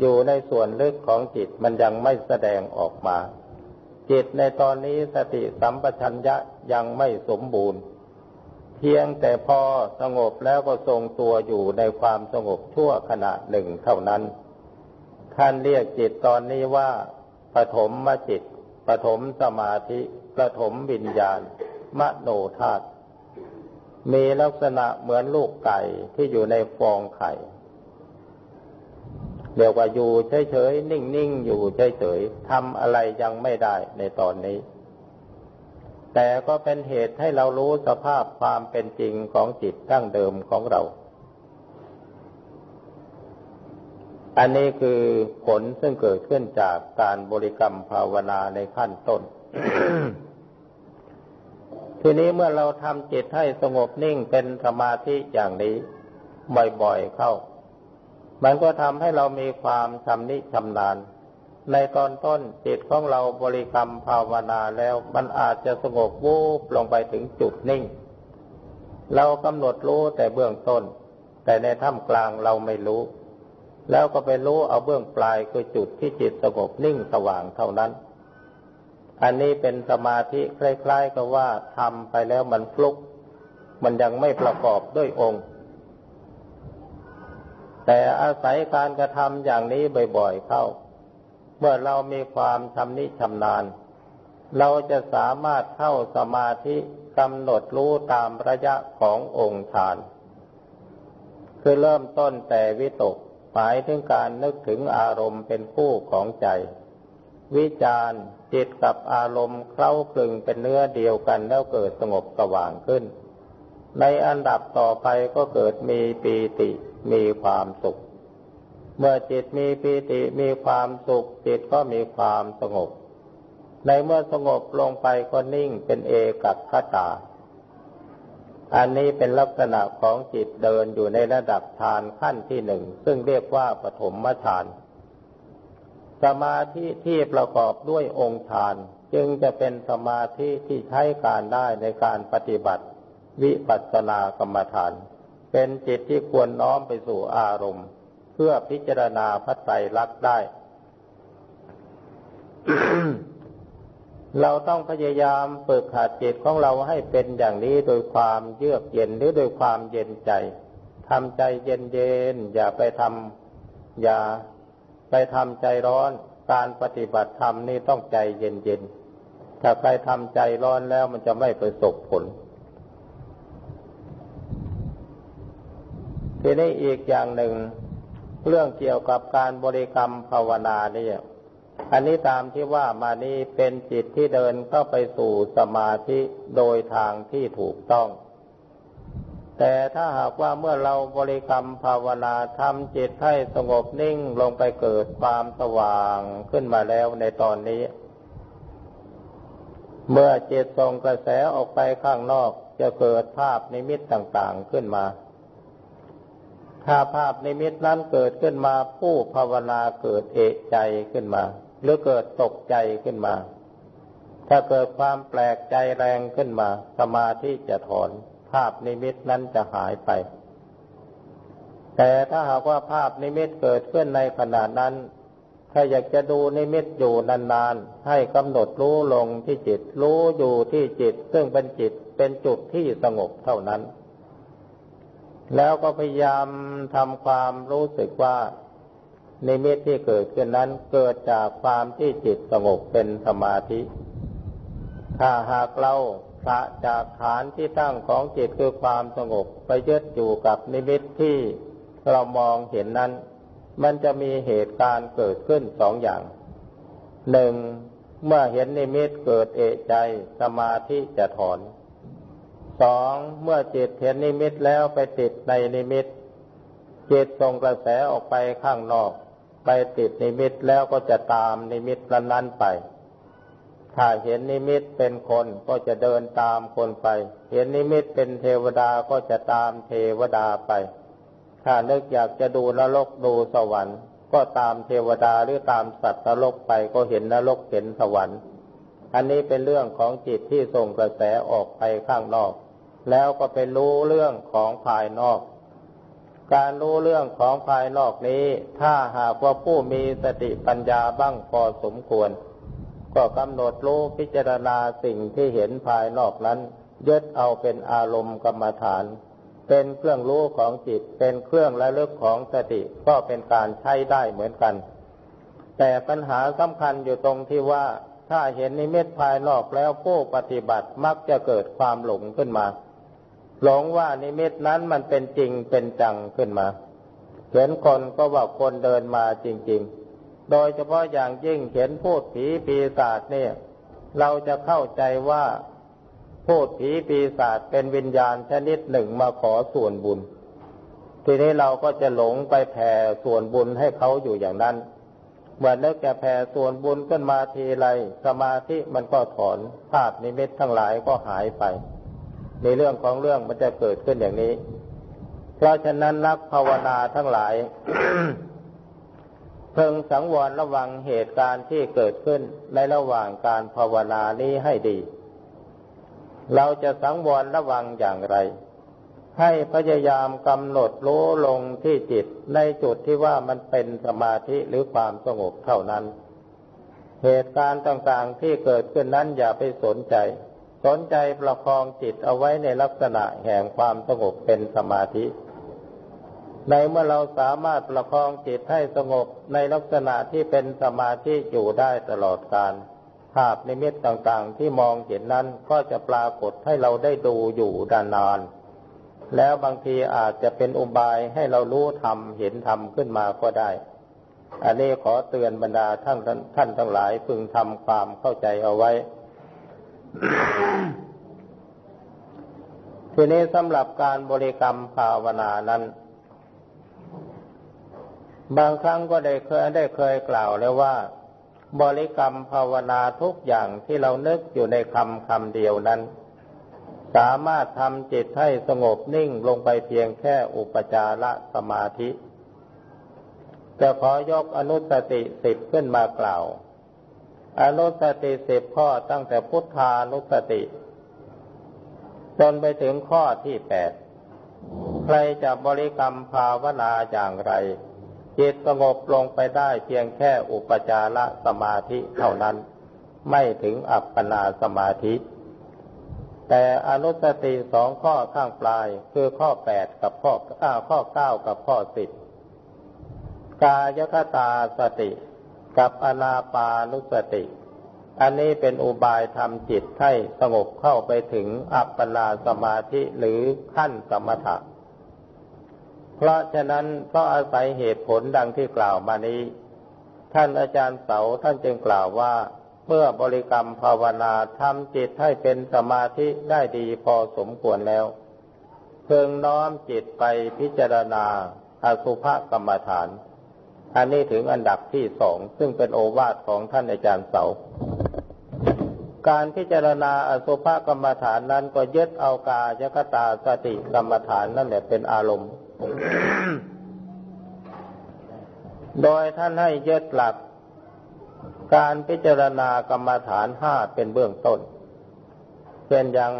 อยู่ในส่วนลึกของจิตมันยังไม่แสดงออกมา จิตในตอนนี้สติสัมปชัญญะยังไม่สมบูรณ์ เพียงแต่พอสงบแล้วก็ทรงตัวอยู่ในความสงบชั่วขณะหนึ่งเท่านั้น ท่านเรียกจิตตอนนี้ว่าปฐมมจิตปฐมสมาธิปฐมวิญญาณ มโนธาตุมีลักษณะเหมือนลูกไก่ที่อยู่ในฟองไข่เรียกว่าอยู่เฉยๆนิ่งๆอยู่เฉยๆทำอะไรยังไม่ได้ในตอนนี้ แต่ก็เป็นเหตุให้เรารู้สภาพความเป็นจริงของจิตตั้งเดิมของเรา อันนี้คือผลซึ่งเกิดขึ้นจากการบริกรรมภาวนาในขั้นต้น ทีนี้เมื่อเราทำจิตให้สงบนิ่งเป็นสมาธิอย่างนี้บ่อยๆเข้า มันก็ทำให้เรามีความชำนิชำนาญ ในตอนต้นจิตของเราบริกรรมภาวนาแล้วมันอาจจะสงบวูบลงไปถึงจุดนิ่ง เรากำหนดรู้แต่เบื้องต้น แต่ในท่ามกลางเราไม่รู้ แล้วก็ไปรู้เอาเบื้องปลายคือจุดที่จิตสงบนิ่งสว่างเท่านั้น อันนี้เป็นสมาธิคล้ายๆกับว่าทำไปแล้วมันฟลุก มันยังไม่ประกอบด้วยองค์แต่อาศัยการกระทำอย่างนี้บ่อยๆเข้า เมื่อเรามีความชำนิชำนาญ เราจะสามารถเข้าสมาธิกำหนดรู้ตามระยะขององค์ฌาน คือเริ่มต้นแต่วิตกหมายถึงการนึกถึงอารมณ์เป็นคู่ของใจ วิจารจิตกับอารมณ์เคล้าคลึงเป็นเนื้อเดียวกันแล้วเกิดสงบสว่างขึ้น ในอันดับต่อไปก็เกิดมีปีติมีความสุข เมื่อจิตมีปีติมีความสุขจิตก็มีความสงบ ในเมื่อสงบลงไปก็นิ่งเป็นเอกัคตา อันนี้เป็นลักษณะของจิตเดินอยู่ในระดับฌานขั้นที่หนึ่ง ซึ่งเรียกว่าปฐมฌาน สมาธิที่ประกอบด้วยองค์ฌานจึงจะเป็นสมาธิที่ใช้การได้ในการปฏิบัติ วิปัสสนากรรมฐาน เป็นจิตที่ควรน้อมไปสู่อารมณ์ พื่อพิจารณาพระไตรลักษณ์ได้ เราต้องพยายามฝึกหัดจิตของเราให้เป็นอย่างนี้โดยความเยือกเย็นหรือโดยความเย็นใจทำใจเย็นเย็นอย่าไปทำอย่าไปทำใจร้อน การปฏิบัติธรรมนี่ต้องใจเย็นๆถ้าใครทำใจร้อนแล้วมันจะไม่ประสบผลทีนี้อีกอย่างหนึ่ง เรื่องเกี่ยวกับการบริกรรมภาวนาเนี่ย อันนี้ตามที่ว่ามานี้เป็นจิตที่เดินเข้าไปสู่สมาธิโดยทางที่ถูกต้อง แต่ถ้าหากว่าเมื่อเราบริกรรมภาวนาทำจิตให้สงบนิ่งลงไปเกิดความสว่างขึ้นมาแล้วในตอนนี้ เมื่อจิตส่งกระแสออกไปข้างนอกจะเกิดภาพนิมิตต่างๆขึ้นมา ถ้าภาพนิมิตนั้นเกิดขึ้นมาผู้ภาวนาเกิดเอกใจขึ้นมา หรือเกิดตกใจขึ้นมา ถ้าเกิดความแปลกใจแรงขึ้นมา สมาธิจะถอน ภาพนิมิตนั้นจะหายไป แต่ถ้าหากว่าภาพนิมิตเกิดขึ้นในขณะนั้น ถ้าอยากจะดูนิมิตอยู่นานๆ ให้กำหนดรู้ลงที่จิต รู้อยู่ที่จิต ซึ่งเป็นจิตเป็นจุดที่สงบเท่านั้น แล้วก็พยายามทำความรู้สึกว่านิมิตที่เกิดขึ้นนั้นเกิดจากความที่จิตสงบเป็นสมาธิ ถ้าหากเราผละจากฐานที่ตั้งของจิตคือความสงบไปยึดอยู่กับนิมิตที่เรามองเห็นนั้น มันจะมีเหตุการณ์เกิดขึ้นสองอย่าง หนึ่งเมื่อเห็นนิมิตเกิดเอะใจสมาธิจะถอน สองเมื่อจิตเห็นนิมิตแล้วไปติดในนิมิตจิตส่งกระแสออกไปข้างนอก ไปติดนิมิตแล้วก็จะตามนิมิตนั้นไป ถ้าเห็นนิมิตเป็นคนก็จะเดินตามคนไป เห็นนิมิตเป็นเทวดาก็จะตามเทวดาไป ถ้านึกอยากจะดูนรกดูสวรรค์ ก็ตามเทวดาหรือตามสัตว์นรกไปก็เห็นนรกเห็นสวรรค์ อันนี้เป็นเรื่องของจิตที่ส่งกระแสออกไปข้างนอก แล้วก็ไปรู้เรื่องของภายนอก การรู้เรื่องของภายนอกนี้ ถ้าหากว่าผู้มีสติปัญญาบ้างพอสมควร ก็กำหนดรู้พิจารณาสิ่งที่เห็นภายนอกนั้นยึดเอาเป็นอารมณ์กรรมฐาน เป็นเครื่องรู้ของจิต เป็นเครื่องระลึกของสติก็เป็นการใช้ได้เหมือนกัน แต่ปัญหาสำคัญอยู่ตรงที่ว่าถ้าเห็นนิมิตภายนอกแล้วผู้ปฏิบัติมักจะเกิดความหลงขึ้นมา หลงว่านิมิตนั้นมันเป็นจริงเป็นจังขึ้นมา เห็นคนก็ว่าคนเดินมาจริง ๆ โดยเฉพาะอย่างยิ่งเห็นพูดผีปีศาจเนี่ย เราจะเข้าใจว่าพูดผีปีศาจเป็นวิญญาณชนิดหนึ่งมาขอส่วนบุญ ทีนี้เราก็จะหลงไปแผ่ส่วนบุญให้เขาอยู่อย่างนั้นเมื่อนึกจะแผ่ส่วนบุญขึ้นมาทีไรสมาธิมันก็ถอนภาพนิมิตทั้งหลายก็หายไป ในเรื่องของเรื่องมันจะเกิดขึ้นอย่างนี้ เพราะฉะนั้นนักภาวนาทั้งหลาย เพิ่งสังวรระวังเหตุการณ์ที่เกิดขึ้นในระหว่างการภาวนานี้ให้ดี เราจะสังวรระวังอย่างไร ให้พยายามกำหนดรู้ลงที่จิตในจุดที่ว่ามันเป็นสมาธิหรือความสงบเท่านั้น เหตุการณ์ต่างๆที่เกิดขึ้นนั้นอย่าไปสนใจ สนใจประคองจิตเอาไว้ในลักษณะแห่งความสงบเป็นสมาธิ ในเมื่อเราสามารถประคองจิตให้สงบในลักษณะที่เป็นสมาธิอยู่ได้ตลอดการภาพนิมิตต่างๆที่มองเห็นนั้นก็จะปรากฏให้เราได้ดูอยู่ดานาน แล้วบางทีอาจจะเป็นอุบายให้เรารู้ธรรมเห็นธรรมขึ้นมาก็ได้ อันนี้ขอเตือนบรรดาท่านท่านทั้งหลายพึงทำความเข้าใจเอาไว้ ทีนี้สำหรับการบริกรรมภาวนานั้น บางครั้งก็ได้เคยได้เคยกล่าวแล้วว่า บริกรรมภาวนาทุกอย่างที่เรานึกอยู่ในคำคำเดียวนั้น สามารถทำจิตให้สงบนิ่งลงไปเพียงแค่อุปจารสมาธิ จะขอยกอนุสติสิบขึ้นมากล่าว อนุสติสิบข้อตั้งแต่พุทธานุสติ จนไปถึงข้อที่แปดใครจะบริกรรมภาวนาอย่างไร จิตสงบลงไปได้เพียงแค่อุปจารสมาธิเท่านั้น ไม่ถึงอัปปนาสมาธิ แต่อนุสติสองข้อข้างปลายคือข้อแปดกับข้อข้อเก้ากับข้อสิบกายคตาสติ กับอนาปานุสติ อันนี้เป็นอุบายทำจิตให้สงบเข้าไปถึงอัปปนาสมาธิหรือขั้นสมถะ เพราะฉะนั้นก็อาศัยเหตุผลดังที่กล่าวมานี้ ท่านอาจารย์เสาท่านจึงกล่าวว่า เมื่อบริกรรมภาวนาทำจิตให้เป็นสมาธิได้ดีพอสมควรแล้ว เพิ่งน้อมจิตไปพิจารณาอสุภกรรมฐาน อันนี้ถึงอันดับที่สองซึ่งเป็นโอวาทของท่านอาจารย์เสา การพิจารณาอสุภกรรมฐานนั้นก็ยึดเอากายคตาสติกรรมฐานนั่นแหละเป็นอารมณ์ โดยท่านให้ยึดหลัก การพิจารณากรรมฐานห้าเป็นเบื้องต้นเช่นอย่าง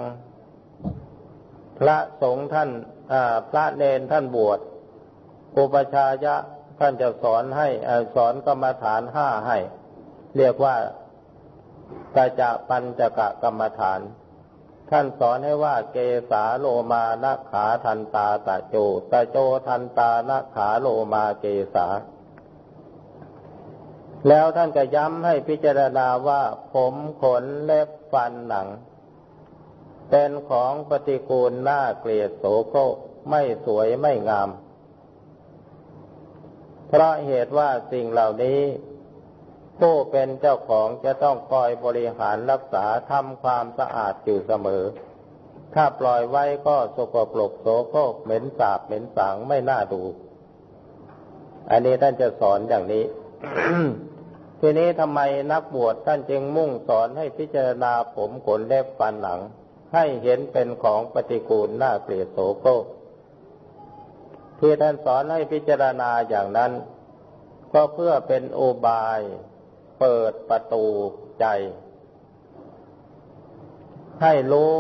พระสงฆ์ท่านพระเนนท่านบวชอุปชายะ ท่านจะสอนให้สอนกรรมฐานห้าให้ เรียกว่ากาจะปัญจกะกรรมฐาน ท่านสอนให้ว่าเกสาโลมานะขาทันตาตะโจตะโจทันตานะขาโลมาเกสา แล้วท่านก็ย้ำให้พิจารณาว่าผมขนเล็บฟันหนัง เป็นของปฏิกูลน่าเกลียดโสโครกไม่สวยไม่งาม เพราะเหตุว่าสิ่งเหล่านี้ ผู้เป็นเจ้าของจะต้องคอยบริหารรักษาทำความสะอาดอยู่เสมอ ถ้าปล่อยไว้ก็สกปรกโสโครกเหม็นสาบเหม็นสางไม่น่าดู อันนี้ท่านจะสอนอย่างนี้ทีนี้ทำไมนักบวชท่านจึงมุ่งสอนให้พิจารณาผมขนเล็บฟันหลัง ให้เห็นเป็นของปฏิกูลน่าเกลียดโสโครก ที่ท่านสอนให้พิจารณาอย่างนั้น ก็เพื่อเป็นโอบายเปิดประตูใจ ให้รู้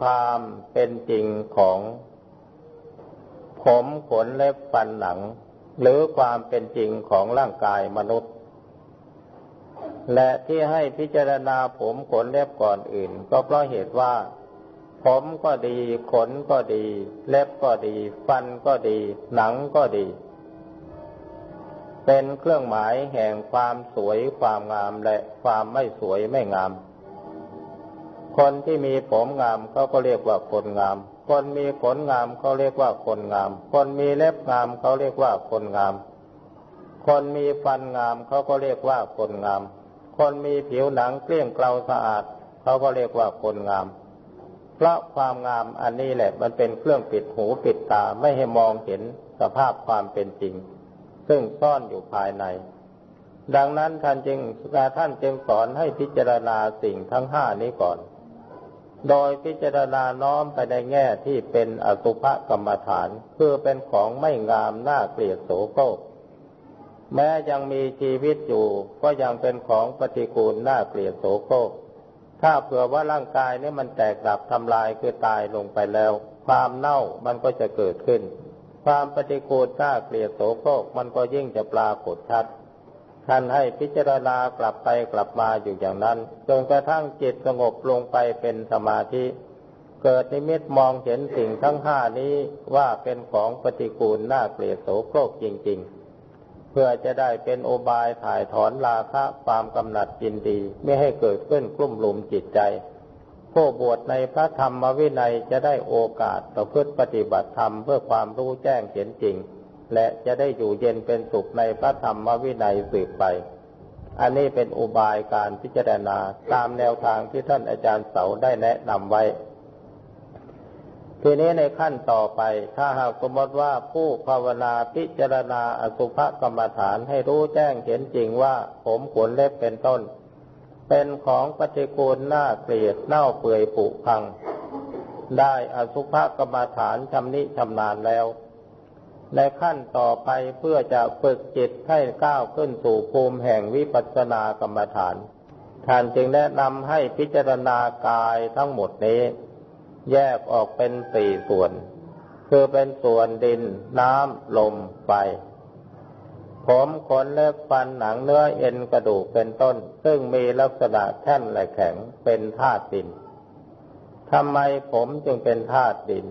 ความเป็นจริงของ ผมขนเล็บฟันหนัง หรือความเป็นจริงของร่างกายมนุษย์ และที่ให้พิจารณาผมขนเล็บก่อนอื่น ก็เพราะเหตุว่า ผมก็ดี ขนก็ดี เล็บก็ดี ฟันก็ดี หนังก็ดี เป็นเครื่องหมายแห่งความสวยความงามและความไม่สวยไม่งาม คนที่มีผมงามเขาก็เรียกว่าคนงาม คนมีขนงามเขาเรียกว่าคนงาม คนมีเล็บงามเขาเรียกว่าคนงาม คนมีฟันงามเขาก็เรียกว่าคนงาม คนมีผิวหนังเกลี้ยงเกลาสะอาดเขาก็เรียกว่าคนงาม เพราะความงามอันนี้แหละ มันเป็นเครื่องปิดหูปิดตาไม่ให้มองเห็นสภาพความเป็นจริง ซึ่งซ่อนอยู่ภายใน ดังนั้นท่านจึงท่านจึงสอนให้พิจารณาสิ่งทั้งห้านี้ก่อน โดยพิจารณาน้อมไปในแง่ที่เป็นอสุภกรรมฐาน คือเป็นของไม่งามน่าเกลียดโสโครกแม้ยังมีชีวิตอยู่ ก็ยังเป็นของปฏิกูลน่าเกลียดโสโครก ถ้าเผื่อว่าร่างกายนี้มันแตกดับทำลายคือตายลงไปแล้ว ความเน่ามันก็จะเกิดขึ้น ความปฏิกูลน่าเกลียดโสโครกมันก็ยิ่งจะปรากฏชัดท่านให้พิจารณากลับไปกลับมาอยู่อย่างนั้นจนกระทั่งจิตสงบลงไปเป็นสมาธิ เกิดนิมิตมองเห็นสิ่งทั้งห้านี้ว่าเป็นของปฏิกูลน่าเกลียดโสโครกจริง ๆ พื่อจะได้เป็นโอบายถ่ายถอนราคะความกำหนัดจินดี ไม่ให้เกิดขึ้นกลุ่มหลุมจิตใจ ผู้บวชในพระธรรมวินัยจะได้โอกาสประพฤติปฏิบัติธรรมเพื่อความรู้แจ้งเห็นจริง และจะได้อยู่เย็นเป็นสุขในพระธรรมวินัยสืบไป อันนี้เป็นอุบายการพิจารณาตามแนวทางที่ท่านอาจารย์เสาได้แนะนำไว้ ทีนี้ในขั้นต่อไป ถ้าหากสมมติว่าผู้ภาวนาพิจารณาอสุภกรรมฐานให้รู้แจ้งเห็นจริงว่าผมขนเล็บเป็นต้น เป็นของปฏิกูลหน้าเกลียดเน่าเปื่อยผุพัง ได้อสุภกรรมฐานชำนิชำนาญแล้ว ในขั้นต่อไปเพื่อจะฝึกจิตให้ก้าวขึ้นสู่ภูมิแห่งวิปัสสนากรรมฐาน ท่านจึงแนะนำให้พิจารณากายทั้งหมดนี้ แยกออกเป็นสี่ส่วน คือเป็นส่วนดิน น้ำ ลม ไฟ ผมขนเล็บฟันหนังเนื้อเอ็นกระดูกเป็นต้น ซึ่งมีลักษณะแท่นและแข็งเป็นธาตุดินทำไมผมจึงเป็นธาตุดิน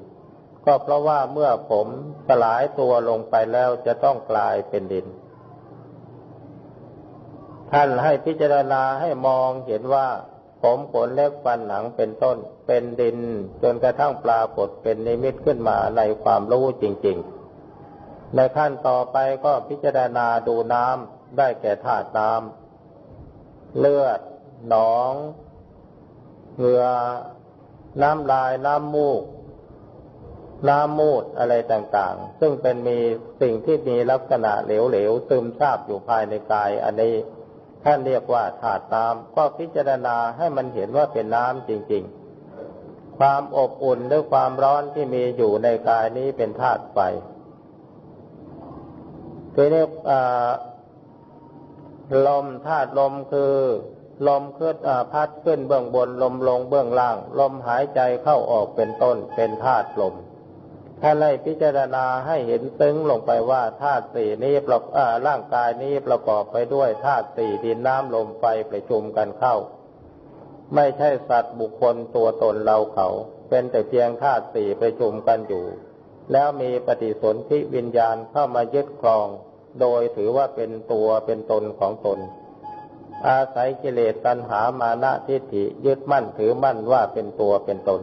ก็เพราะว่าเมื่อผมสลายตัวลงไปแล้วจะต้องกลายเป็นดิน ท่านให้พิจารณาให้มองเห็นว่า ผมขนเล็บฟันหนังเป็นต้น เป็นดินจนกระทั่งปรากฏเป็นนิมิตขึ้นมาในความรู้จริง ๆ ในขั้นต่อไปก็พิจารณาดูน้ำได้แก่ธาตุน้ำเลือด หนอง เหงื่อ น้ำลาย น้ำมูก น้ำมูดอะไรต่างๆ ซึ่งเป็นมีสิ่งที่มีลักษณะเหลวๆซึมซาบอยู่ภายในกายอันนี้ท่านเรียกว่าธาตุน้ำก็พิจารณาให้มันเห็นว่าเป็นน้ำจริง ๆ ความอบอุ่นหรือความร้อนที่มีอยู่ในกายนี้เป็นธาตุไฟทีนี้ลมธาตุลมคือ ลมขึ้นพัดขึ้นเบื้องบนลมลงเบื้องล่าง ลมหายใจเข้าออกเป็นต้นเป็นธาตุลมถ้าไล่พิจารณาให้เห็นซึ้งลงไปว่าธาตุสี่นี้ประร่างกายนี้ประกอบไปด้วยธาตุสี่ดินน้ำลมไฟประชุมกันเข้า ไม่ใช่สัตว์บุคคลตัวตนเราเขา เป็นแต่เพียงธาตุสี่ประชุมกันอยู่ แล้วมีปฏิสนธิวิญญาณเข้ามายึดครอง โดยถือว่าเป็นตัวเป็นตนของตน อาศัยกิเลสตัณหามานะทิฏฐิยึดมั่นถือมั่นว่าเป็นตัวเป็นตน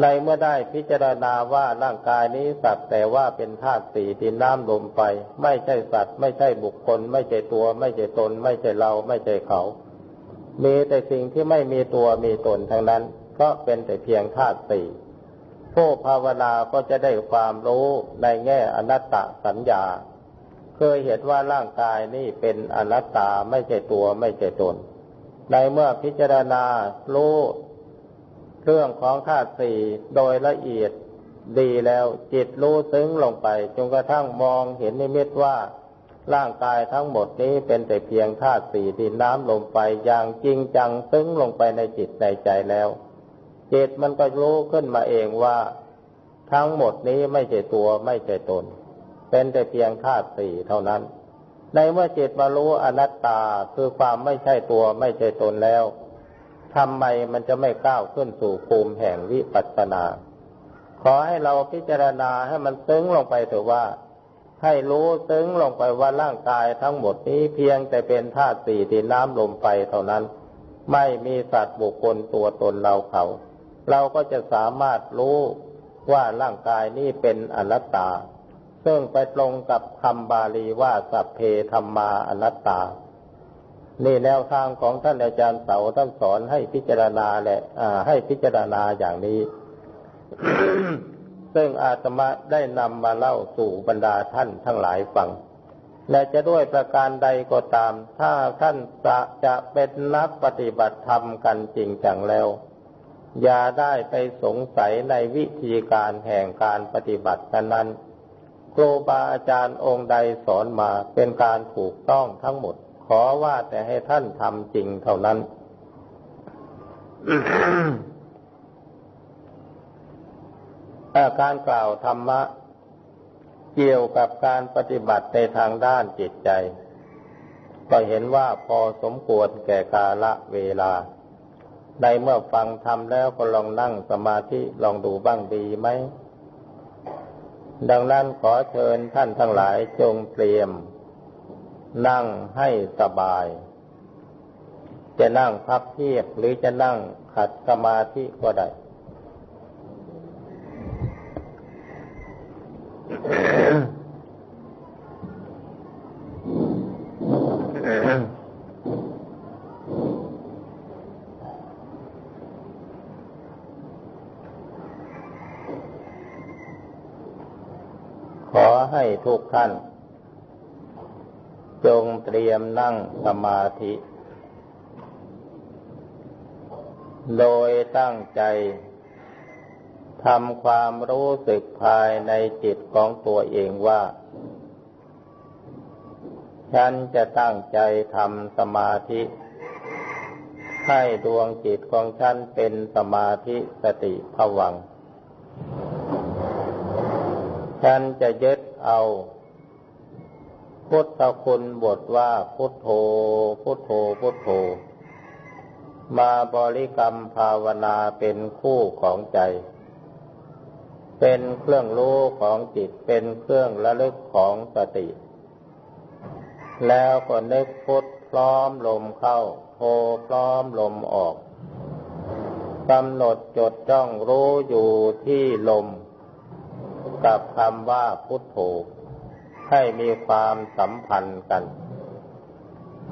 ในเมื่อได้พิจารณาว่าร่างกายนี้สัตว์แต่ว่าเป็นธาตุสี่ดินน้ำลมไฟไม่ใช่สัตว์ ไม่ใช่บุคคล ไม่ใช่ตัว ไม่ใช่ตน ไม่ใช่เราไม่ใช่เขา มีแต่สิ่งที่ไม่มีตัวมีตนทั้งนั้น ก็เป็นแต่เพียงธาตุสี่ผู้ภาวนาก็จะได้ความรู้ในแง่อนัตตสัญญา เคยเห็นว่าร่างกายนี้เป็นอนัตตาไม่ใช่ตัวไม่ใช่ตน ในเมื่อพิจารณารู้เรื่องของธาตุสี่โดยละเอียดดีแล้วจิตรู้ซึ้งลงไปจนกระทั่งมองเห็นนิมิตว่า ร่างกายทั้งหมดนี้เป็นแต่เพียงธาตุสี่ดินน้ำลมไปอย่างจริงจังซึ้งลงไปในจิตในใจแล้ว จิตมันก็รู้ขึ้นมาเองว่า ทั้งหมดนี้ไม่ใช่ตัวไม่ใช่ตน เป็นแต่เพียงธาตุสี่เท่านั้น ในเมื่อจิตมารู้อนัตตาคือความไม่ใช่ตัวไม่ใช่ตนแล้วทำไมมันจะไม่ก้าวขึ้นสู่ภูมิแห่งวิปัสสนา ขอให้เราพิจารณาให้มันซึ้งลงไปเถอะว่า ให้รู้ซึ้งลงไปว่าร่างกายทั้งหมดนี้เพียงแต่เป็นธาตุสี่ดินน้ำลมไฟเท่านั้น ไม่มีสัตว์บุคคลตัวตนเราเขา เราก็จะสามารถรู้ว่าร่างกายนี้เป็นอนัตตา ซึ่งไปตรงกับคำบาลีว่าสัพเพธรรมาอนัตตา นี่แนวทางของท่านอาจารย์เสาท่านสอนให้พิจารณาแหละให้พิจารณาอย่างนี้ ซึ่งอาตมาได้นำมาเล่าสู่บรรดาท่านทั้งหลายฟัง และจะด้วยประการใดก็ตาม ถ้าท่านจะจะเป็นนักปฏิบัติธรรมกันจริงจังแล้ว อย่าได้ไปสงสัยในวิธีการแห่งการปฏิบัตินั้นครูบาอาจารย์องค์ใดสอนมาเป็นการถูกต้องทั้งหมด ขอว่าแต่ให้ท่านทำจริงเท่านั้น การกล่าวธรรมะ เกี่ยวกับการปฏิบัติในทางด้านจิตใจ ก็เห็นว่าพอสมควรแก่กาละเวลา ในเมื่อฟังทำแล้วก็ลองนั่งสมาธิลองดูบ้างดีไหม ดังนั้นขอเชิญท่านทั้งหลายจงเตรียม นั่งให้สบาย จะนั่งพับเพียบหรือจะนั่งขัดสมาธิก็ได้ ขอให้ทุกท่าน จงเตรียมนั่งสมาธิ โดยตั้งใจ ทำความรู้สึกภายในจิตของตัวเองว่า ฉันจะตั้งใจทำสมาธิ ให้ดวงจิตของฉันเป็นสมาธิสติผวัง ฉันจะยึดเอา พุทธคุณบทว่าพุทโธ พุทโธ พุทโธ มาบริกรรมภาวนาเป็นคู่ของใจ เป็นเครื่องรู้ของจิตเป็นเครื่องระลึกของสติ แล้วก็นึกพุทพร้อมลมเข้าโทพร้อมลมออกกำหนดจดจ้องรู้อยู่ที่ลม กับคำว่าพุทโธให้มีความสัมพันธ์กัน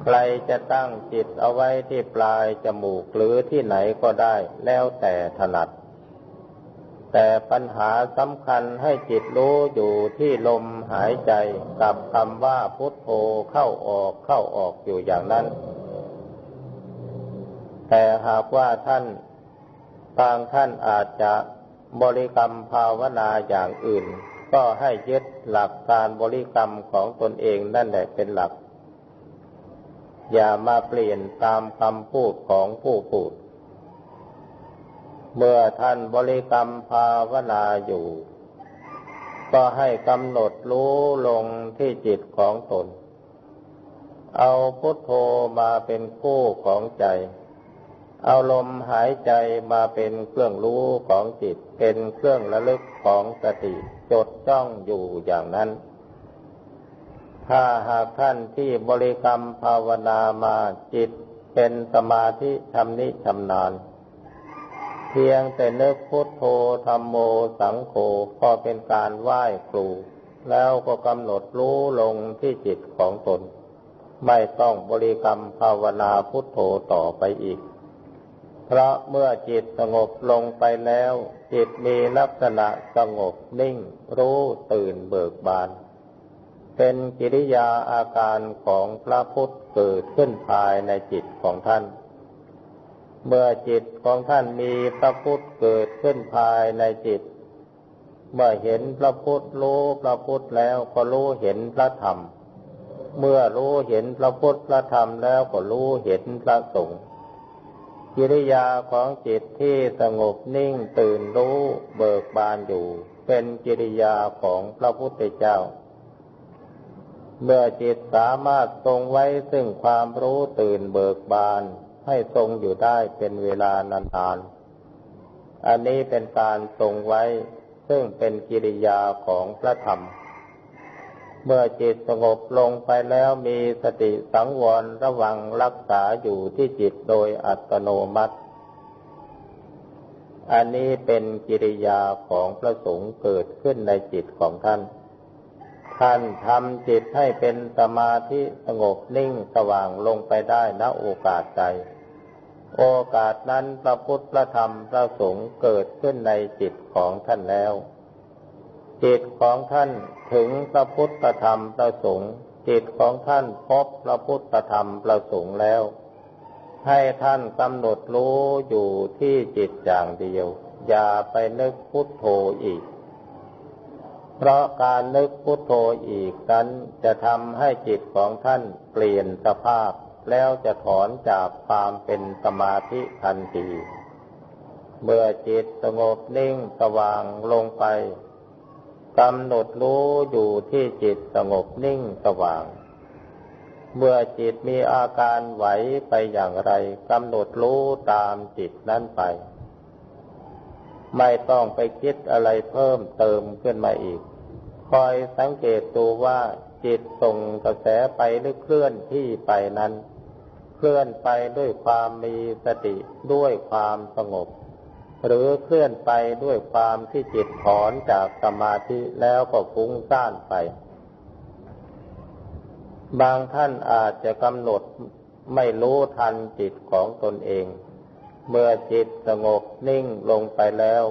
ใครจะตั้งจิตเอาไว้ที่ปลายจมูกหรือที่ไหนก็ได้แล้วแต่ถนัด แต่ปัญหาสำคัญให้จิตรู้อยู่ที่ลมหายใจกับคำว่าพุทโธเข้าออกเข้าออกอยู่อย่างนั้น แต่หากว่าท่านบางท่านอาจจะบริกรรมภาวนาอย่างอื่น ก็ให้ยึดหลักการบริกรรมของตนเองนั่นแหละเป็นหลัก อย่ามาเปลี่ยนตามคำพูดของผู้พูด เมื่อท่านบริกรรมภาวนาอยู่ ก็ให้กำหนดรู้ลงที่จิตของตน เอาพุทโธมาเป็นคู่ของใจ เอาลมหายใจมาเป็นเครื่องรู้ของจิต เป็นเครื่องระลึกของสติจดจ้องอยู่อย่างนั้นถ้าหากท่านที่บริกรรมภาวนามาจิตเป็นสมาธิชำนิชำนาญ เพียงแต่นึกพุทโธธรรมโมสังโฆก็เป็นการไหว้ครู แล้วก็กำหนดรู้ลงที่จิตของตน ไม่ต้องบริกรรมภาวนาพุทโธต่อไปอีก เพราะเมื่อจิตสงบลงไปแล้ว จิตมีลักษณะสงบนิ่ง รู้ตื่นเบิกบาน เป็นกิริยาอาการของพระพุทธเกิดขึ้นภายในจิตของท่าน เมื่อจิตของท่านมีพระพุทธเกิดขึ้นภายในจิต เมื่อเห็นพระพุทธรู้พระพุทธแล้วก็รู้เห็นพระธรรม เมื่อรู้เห็นพระพุทธพระธรรมแล้วก็รู้เห็นพระสงฆ์กิริยาของจิตที่สงบนิ่งตื่นรู้เบิกบานอยู่ เป็นกิริยาของพระพุทธเจ้า เมื่อจิตสามารถทรงไว้ซึ่งความรู้ตื่นเบิกบาน ให้ทรงอยู่ได้เป็นเวลานานๆอันนี้เป็นการทรงไว้ซึ่งเป็นกิริยาของพระธรรม เมื่อจิตสงบลงไปแล้วมีสติสังวรระวังรักษาอยู่ที่จิตโดยอัตโนมัติ อันนี้เป็นกิริยาของพระสงฆ์เกิดขึ้นในจิตของท่าน ท่านทำจิตให้เป็นสมาธิสงบนิ่งสว่างลงไปได้ณโอกาสใด โอกาสนั้นพระพุทธพระธรรมพระสงฆ์เกิดขึ้นในจิตของท่านแล้ว จิตของท่านถึงพระพุทธธรรมพระสงฆ์จิตของท่านพบพระพุทธธรรมพระสงฆ์แล้ว ให้ท่านกำหนดรู้อยู่ที่จิตอย่างเดียว อย่าไปนึกพุทโธอีก เพราะการนึกพุทโธอีกนั้นจะทำให้จิตของท่านเปลี่ยนสภาพ แล้วจะถอนจากความเป็นสมาธิทันที เมื่อจิตสงบนิ่งสว่างลงไปกำหนดรู้อยู่ที่จิตสงบนิ่งสว่าง เมื่อจิตมีอาการไหวไปอย่างไรกำหนดรู้ตามจิตนั้นไป ไม่ต้องไปคิดอะไรเพิ่มเติมขึ้นมาอีก คอยสังเกตดูว่าจิตส่งกระแสไปหรือเคลื่อนที่ไปนั้น เคลื่อนไปด้วยความมีสติด้วยความสงบ หรือเคลื่อนไปด้วยความที่จิตถอนจากสมาธิแล้วก็ฟุ้งซ่านไป บางท่านอาจจะกำหนดไม่รู้ทันจิตของตนเอง เมื่อจิตสงบนิ่งลงไปแล้ว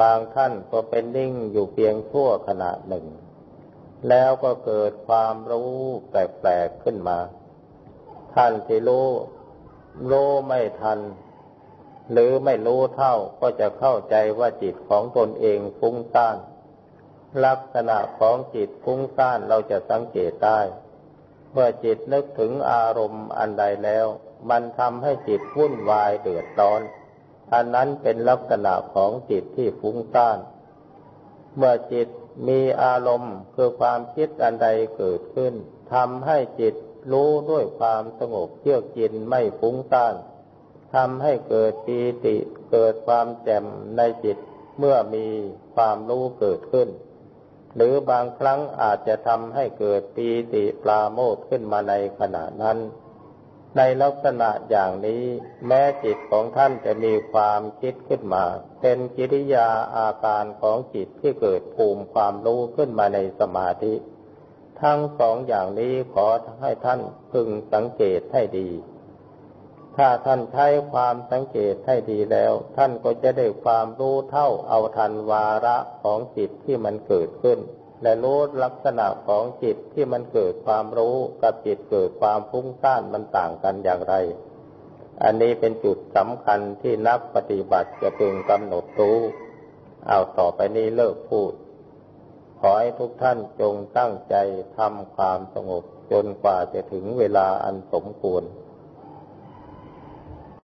บางท่านก็เป็นนิ่งอยู่เพียงชั่วขณะหนึ่ง แล้วก็เกิดความรู้แปลกๆขึ้นมา ท่านที่รู้รู้ไม่ทัน หรือไม่รู้เท่าก็จะเข้าใจว่าจิตของตนเองฟุ้งซ่านลักษณะของจิตฟุ้งซ่านเราจะสังเกตได้เมื่อจิตนึกถึงอารมณ์อันใดแล้ว มันทำให้จิตวุ่นวายเดือดร้อน อันนั้นเป็นลักษณะของจิตที่ฟุ้งซ่าน เมื่อจิตมีอารมณ์คือความคิดอันใดเกิดขึ้นทำให้จิต รู้ด้วยความสงบเยือกเย็นไม่ฟุ้งซ่านทำให้เกิดปีติเกิดความแจ่มในจิตเมื่อมีความรู้เกิดขึ้น หรือบางครั้งอาจจะทำให้เกิดปีติปลาโมดขึ้นมาในขณะนั้น ในลักษณะอย่างนี้แม้จิตของท่านจะมีความคิดขึ้นมา เป็นกิริยาอาการของจิตที่เกิดภูมิความรู้ขึ้นมาในสมาธิ ทั้งสองอย่างนี้ขอให้ท่านพึงสังเกตให้ดี ถ้าท่านใช้ความสังเกตให้ดีแล้ว ท่านก็จะได้ความรู้เท่าเอาทันวาระของจิตที่มันเกิดขึ้น และรู้ลักษณะของจิตที่มันเกิดความรู้กับจิตเกิดความฟุ้งซ่านมันต่างกันอย่างไร อันนี้เป็นจุดสำคัญที่นักปฏิบัติจะพึงกำหนดรู้ เอาต่อไปนี้เลิกพูด อให้ทุกท่านจงตั้งใจทำความสงบจนกว่าจะถึงเวลาอันสมควร